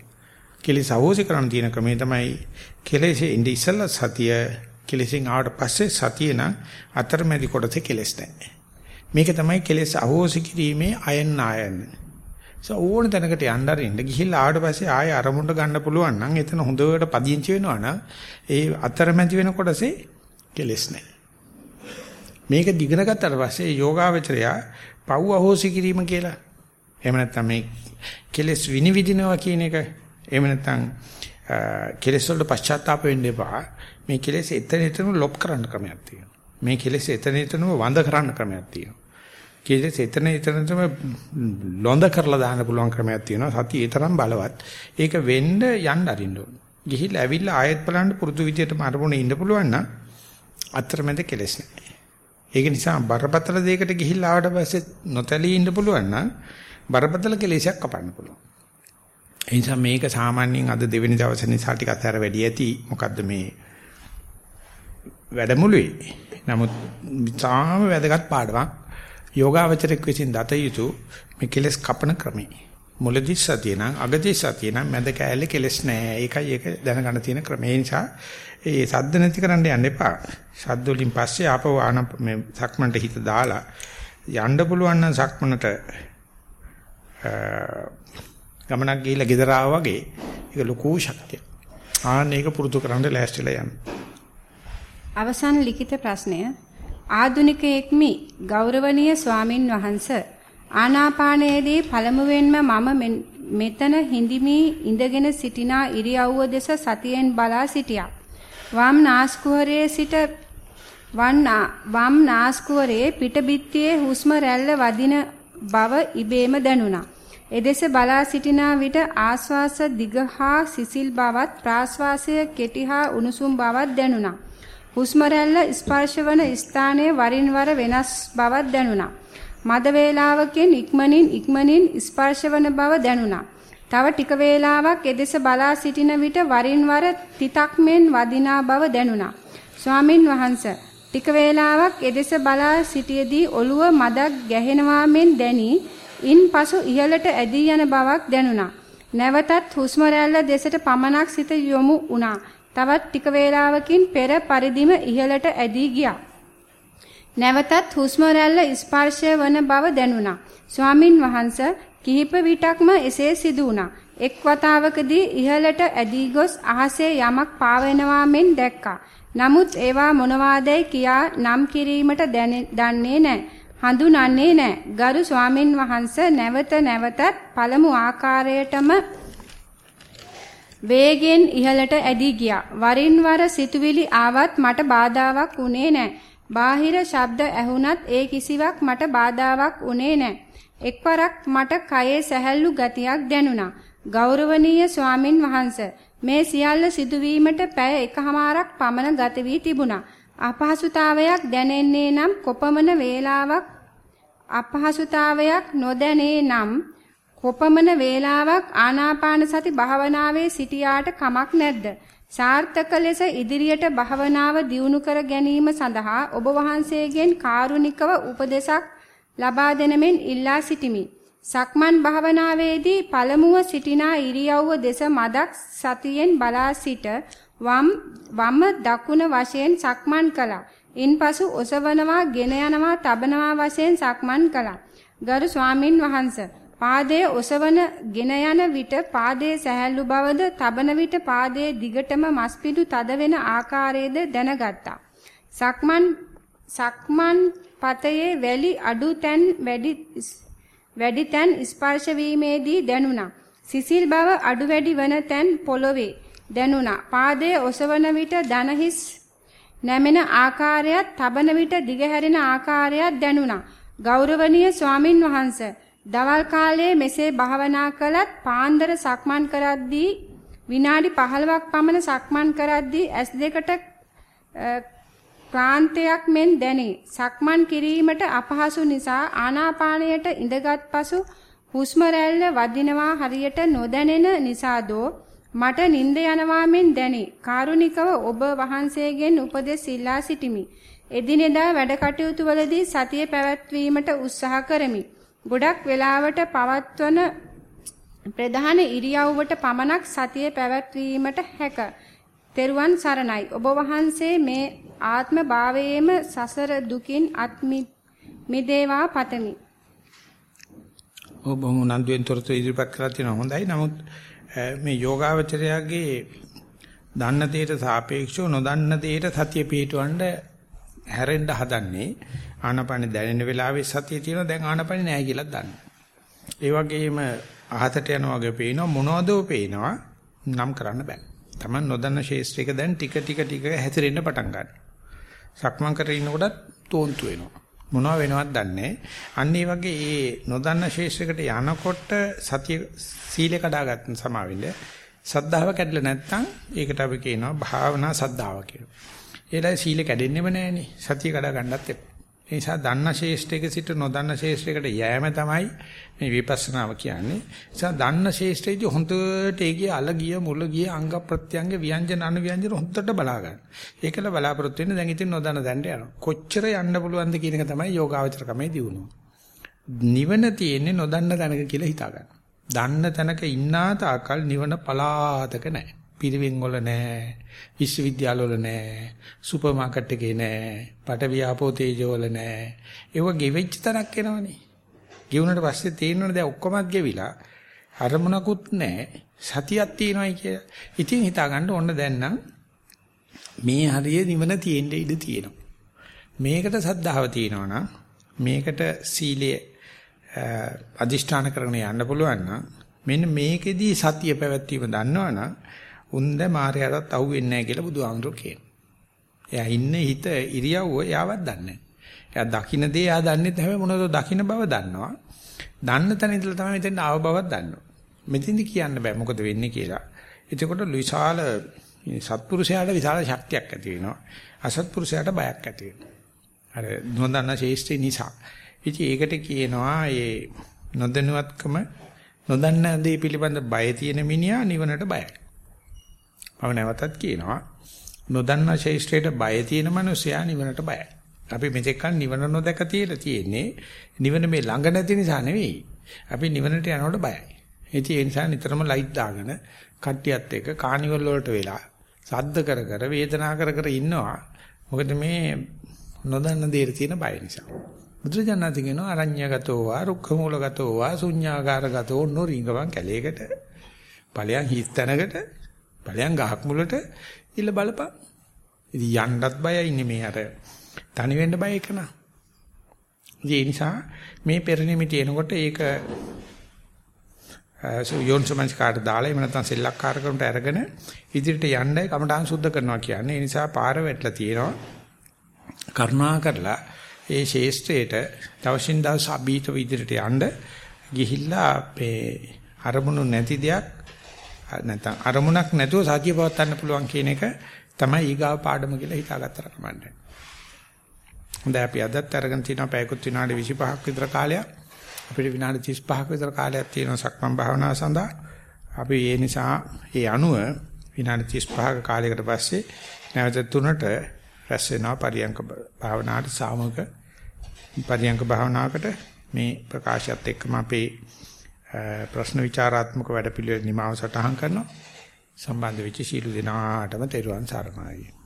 කෙලෙස් අහෝසි කරන්න තියෙන ක්‍රමය තමයි කෙලෙසේ ඉඳ ඉස්සල්ලා සතිය කෙලෙසින් ආවට පස්සේ සතිය නම් අතරමැදි කොටසේ කෙලෙස් නැහැ. මේක තමයි කෙලෙස් අහෝසි කිරීමේ අයන් ආයන්. ඕන තැනකට යන්න අරින්න ගිහිල්ලා ආවට පස්සේ ආයෙ අරමුණට ගන්න පුළුවන් නම් එතන හොඳට පදිංචි වෙනවා නම් ඒ අතරමැදි වෙන කොටසේ කෙලස් නැහැ. මේක දිගන ගත්තට පස්සේ යෝගාවචරයා පව් අහෝසි කිරීම කියලා. එහෙම නැත්නම් මේ කෙලස් විනිවිදිනවා කියන එක. එහෙම නැත්නම් කෙලස් වලට පශ්චාත්තාප වෙන්න එපා. මේ කෙලස් එතන එතන ලොප් කරන්න ක්‍රමයක් තියෙනවා. මේ කෙලස් එතන එතනම වඳ කරන්න ක්‍රමයක් තියෙනවා. කෙලෙස් එතන එතනටම ලොඳ කරලා දාන්න පුළුවන් ක්‍රමයක් තියෙනවා. සතිය ඒ තරම් බලවත්. ඒක වෙන්න යන්න අරින්න ඕන. ගිහිල්ලා ඇවිල්ලා ආයෙත් බලන්න පුරුදු විදියට මරමුණේ ඉන්න පුළුවන් නම් අතරමැද කෙලෙස් නැහැ. ඒක නිසා බරපතල දෙයකට ගිහිල්ලා ආවට පස්සේ නොතැලී ඉන්න පුළුවන් නම් බරපතල කෙලෙසයක් කපන්න පුළුවන්. ඒ නිසා මේක සාමාන්‍යයෙන් අද දෙවෙනි දවසේ නිසා ටිකක් අතර වැඩි ඇති. මොකද්ද මේ වැඩමුළුවේ. නමුත් තාම වැදගත් පාඩමක්. යෝගාවචරයක් විසින් දත යුතු මේ කෙලස් කපන ක්‍රමය. මුලදි සතිය නම් අගදී සතිය නම් මැද කෑල්ලේ කෙලස් නැහැ. ඒකයි ඒක දැනගන්න තියෙන ක්‍රමය. ඒ නිසා ඒ සද්ද නැති කරන්න යන්න එපා. සද්ද වලින් පස්සේ ආපහු ආන මේ සක්මන්ට හිත දාලා යන්න පුළුවන් නම් සක්මනට ගමනක් ගිහිල්ලා ගෙදර ආවා වගේ ඒක ලොකු ශක්තියක්. ආන්න ඒක පුරුදු කරන්න ලෑස්තිලා යන්න. අවසන් ලිඛිත ප්‍රශ්නය ආදුනිකයෙක්මි ගෞරවනීය ස්වාමින් වහන්ස ආනාපානයේදී පළමුවෙන්ම මම මෙතන හිඳිමි ඉඳගෙන සිටිනා ඉරියව්ව දෙස සතියෙන් බලා සිටියා. වම් නාස්කුහරයේ සිට වම් නාස්කුහරයේ පිටබිත්තියේ හුස්ම රැල්ල වදින බව ඉබේම දැනුණා. එදෙස බලා සිටිනා විට ආශ්වාස දිග හා සිසිල් බවත් ප්‍රාශ්වාසය කෙටි හා උණුසුම් බවත් දැනුණා. හුස්ම රැල්ල ස්පර්ශවන ස්ථානයේ වරින් වර වෙනස් බවක් දැනුණා. මද වේලාවකින් ඉක්මනින් ඉක්මනින් ස්පර්ශවන බව දැනුණා. තව ටික වේලාවක් එදෙස බලා සිටින විට වරින් වර තිතක් මෙන් වදිනා බව දැනුණා. ස්වාමින් වහන්සේ ටික වේලාවක් එදෙස බලා සිටියේදී ඔළුව මදක් ගැහෙනවා මෙන් දැනි ඉන්පසු ඉහළට ඇදී යන බවක් දැනුණා. නැවතත් හුස්ම දෙසට පමණක් සිත යොමු වුණා. තවත් ටික වේලාවකින් පෙර පරිදිම ඉහළට ඇදී ගියා. නැවතත් හුස්ම ස්පර්ශය වන බව දැනුණා. ස්වාමින් වහන්සේ කිහිප විටක්ම එසේ සිදු වුණා. එක් වතාවකදී ඉහළට ඇදී ගොස් අහසේ යමක් පාවෙනවා මෙන් දැක්කා. නමුත් ඒවා මොනවාදයි කියා නම් කිරීමට දන්නේ නැහැ. හඳුනන්නේ නැහැ. ගරු ස්වාමින් වහන්සේ නැවත නැවතත් පළමු ආකාරයටම වේගෙන් ඉහළට ඇදී ගියා. වරින් වර සිතුවිලි ආවත් මට බාධාවක් වුණේ නැහැ. බාහිර ශබ්ද ඇහුණත් ඒ කිසිවක් මට බාධාවක් වුණේ නැහැ. එක්වරක් මට කයේ සැහැල්ලු ගතියක් දැනුණා. ගෞරවනීය ස්වාමින් වහන්සේ මේ සියල්ල සිදුවීමට පැය එකහමාරක් පමණ ගත වී තිබුණා. අපහසුතාවයක් දැනෙන්නේ නම් කොපමණ වේලාවක් අපහසුතාවයක් නොදැනේ නම් කොපමණ වේලාවක් ආනාපාන සති භාවනාවේ සිටියාට කමක් නැද්ද? සාර්ථක ලෙස ඉදිරියට භාවනාව දියුණු කර ගැනීම සඳහා ඔබ වහන්සේගෙන් කාරුණිකව උපදෙසක් ලබා දෙනමින් ඉල්ලා සිටිමි. සක්මන් භාවනාවේදී පළමුව සිටිනා ඉරියව්ව දෙස මදක් සතියෙන් බලා සිට වම් වම දකුණ වශයෙන් සක්මන් කළා. ඉන්පසු ඔසවනවා, ගෙන යනවා, තබනවා වශයෙන් සක්මන් කළා. ගරු ස්වාමින් වහන්සේ පාදයේ ඔසවන ගෙන යන විට පාදයේ සැහැල්ලු බවද තබන විට පාදයේ දිගටම මස්පිඩු තද වෙන ආකාරයේද දැනගත්තා. සක්මන් සක්මන් පතයේ වැලි අඩු තැන් වැඩි වැඩි තැන් ස්පර්ශ වීමේදී දැනුණා. සිසිල් බව අඩු වැඩි වන තැන් පොළවේ දැනුණා. පාදයේ ඔසවන විට දනහිස් නැමෙන ආකාරයත් තබන විට දිගහැරෙන ආකාරයත් දැනුණා. ගෞරවනීය ස්වාමින් වහන්සේ දවල් කාලයේ මෙසේ භාවනා කළත් පාන්දර සක්මන් කරද්දී විනාඩි 15ක් පමණ සක්මන් කරද්දී ඇස් දෙකට ක්ලාන්තයක් මෙන් දැනේ. සක්මන් කිරීමට අපහසු නිසා ආනාපානයට ඉඳගත් පසු හුස්ම රැල්ල වදිනවා හරියට නොදැනෙන නිසාදෝ මට නිින්ද යනවා මෙන් දැනේ. කාරුණිකව ඔබ වහන්සේගෙන් උපදෙස් ඉල්ලා සිටිමි. එදිනෙදා වැඩ කටයුතු වලදී සතිය පැවැත්වීමට උත්සාහ කරමි. ගොඩක් වෙලාවට පවත්වන ප්‍රධාන ඉරියව්වට පමණක් සතිය පැවැත්වීමට හැක. තෙරුවන් සරණයි. ඔබ වහන්සේ මේ ආත්ම භාවයේම සසර දුකින් අත් මිදේවා පතමි. ඔබ මොනන්දුවෙන් තොරතුරු ඉදිරිපත් කරලා තියෙනවා හොඳයි. නමුත් මේ යෝගාවචරයාගේ දන්න දෙයට සාපේක්ෂව නොදන්න දෙයට සතිය පිටවන්න හැරෙන්න හදන්නේ ආනපන දැනෙන වෙලාවේ සතිය තියෙනවා දැන් ආනපන නැහැ කියලා දන්න. ඒ වගේම අහතට යනවා වගේ පේනවා මොනවදෝ පේනවා නම් කරන්න බෑ. Taman නොදන්න ශේෂ්ත්‍රයක දැන් ටික ටික ටික හැතිරෙන්න පටන් ගන්නවා. සක්මන් කරගෙන ඉන්නකොටත් තෝන්තු වෙනවා. මොනව වෙනවද දන්නේ අන්න ඒ වගේ ඒ නොදන්න ශේෂ්ත්‍රයකට යනකොට සතිය සීලය කඩාගත්ත සමාවෙන්න සද්ධාව කැඩලා නැත්නම් ඒකට අපි කියනවා භාවනා සද්ධාව කියලා. ඒලයි සීල කැඩෙන්නෙම නෑනේ. සතිය කඩා ගන්නත් එපා. ඒ නිසා දන්න ශේෂ්ඨයක සිට නොදන්න ශේෂ්ඨයකට යෑම තමයි මේ විපස්සනාව කියන්නේ. ඒ නිසා දන්න ශේෂ්ඨයේදී හොඳට ඒකේ අල ගිය මුල ගිය අංග ප්‍රත්‍යංග ව්‍යංජන අනුව්‍යංජන හොඳට බලා ගන්න. ඒකල බලාපොරොත්තු වෙන්න දැන් ඉතින් නොදන්න දැන්ට යනවා. කොච්චර යන්න පුළුවන්ද කියන එක තමයි යෝගාවචර ක්‍රමේ දියුණුව. නිවන තියෙන්නේ නොදන්න තැනක කියලා හිතා ගන්න. දන්න තැනක ඉන්නා තාකල් නිවන පලාතක නැහැ. පිරිවෙන් වල නැහැ. විශ්වවිද්‍යාල වල නැහැ. සුපර් මාකට් එකේ නැහැ. පටවිය ආපෝ තේජෝ වල නැහැ. ඒව ගෙවෙච්ච තරක් එනවනේ. ගෙවුනට පස්සේ තේරෙනවනේ දැන් ඔක්කොමත් ගෙවිලා අරමුණකුත් නැහැ. සතියක් තියෙනවයි කියලා. ඉතින් හිතා ගන්න ඕන දැන් නම් මේ හරිය නිවන තියෙන්න ඉඩ තියෙනවා. මේකට සද්ධාව තියෙනවා නම් මේකට සීලය අදිෂ්ඨාන කරගෙන යන්න පුළුවන් නම් මෙන්න මේකෙදී සතිය පැවැත්වීම දන්නවනම් උන්ද මායයටත් අහු වෙන්නේ නැහැ කියලා බුදුහාමුදුරුවෝ කියනවා. එයා ඉන්නේ හිත ඉරියව්ව එයාවත් දන්නේ නැහැ. එයා දකින්න දේ එයා දන්නේ නැහැ මොනවද දකින්න බව දන්නවා. දන්න තැන ඉඳලා තමයි මෙතෙන් ආව බවක් දන්නවා. මෙතෙන්දි කියන්න බෑ මොකද වෙන්නේ කියලා. එතකොට විශාල සත්පුරුෂයාට විශාල ශක්තියක් ඇති වෙනවා. අසත්පුරුෂයාට බයක් ඇති වෙනවා. අර නොදන්න ශේෂ්ත්‍රි නිසා. ඉතින් ඒකට කියනවා මේ නොදැනුවත්කම නොදන්න දේ පිළිබඳ බය තියෙන මිනිහා නිවනට බයයි. මම නැවතත් කියනවා නොදන්න ශේෂ්ත්‍රයට බය තියෙන මිනිසයා නිවනට බයයි. අපි මෙතෙක් කල නිවන නොදක තියලා තියෙන්නේ නිවන මේ ළඟ නැති නිසා නෙවෙයි. අපි නිවනට යනකොට බයයි. ඉතින් ඒ නිසා නිතරම ලයිට් දාගෙන කට්ටියත් එක්ක කානිවල් වලට වෙලා සද්ද කර කර වේදනා කර කර ඉන්නවා. මොකද මේ නොදන්න දෙයට තියෙන බය නිසා. බුදුරජාණන් කියනවා අරඤ්‍යගතෝ වා රුක්ඛමූලගතෝ වා ශුඤ්ඤාගාරගතෝ නොරිංගවන් කැලේකට ඵලයන් හිස් තැනකට ඵලයන් ගහක් මුලට ඉල්ල බලපන්. ඉතින් යන්නත් බයයි ඉන්නේ මේ අර තනි වෙන්න බය එකන. ඒ නිසා මේ පෙරනිමිටි එනකොට ඒක යෝන්සමංස් කාට දාලා එහෙම නැත්නම් සෙල්ලක්කාරකමට අරගෙන ඉදිරියට යන්නයි කමඨාන් සුද්ධ කරනවා කියන්නේ. ඒ නිසා පාර වැටලා තියෙනවා. කරුණා කරලා ඒ ශේෂ්ත්‍රයට දවසින් දවස අභීත විදිහට යන්න ගිහිල්ලා අපේ අරමුණු නැති දෙයක් නැත්නම් අරමුණක් නැතුව සතිය පවත්වන්න පුළුවන් කියන එක තමයි ඊගාව පාඩම කියලා හිතාගත්තර කමන්නේ. හොඳයි අපි අදත් අරගෙන තියෙනවා පැයකුත් විනාඩි 25ක් විතර කාලයක්. අපිට විනාඩි 35ක් විතර කාලයක් තියෙනවා සක්මන් භාවනාව සඳහා. අපි ඒ නිසා ඒ අනුව විනාඩි 35ක කාලයකට පස්සේ නැවත තුනට රැස් වෙනවා පරියංක භාවනාවට සාමක පරියංක භාවනාවකට මේ ප්‍රකාශයත් එක්කම අපේ ප්‍රශ්න විචාරාත්මක වැඩපිළිවෙල නිමාව සටහන් කරනවා. සම්බන්ධ වෙච්ච සීල දිනාටම තෙරුවන් සරණයි.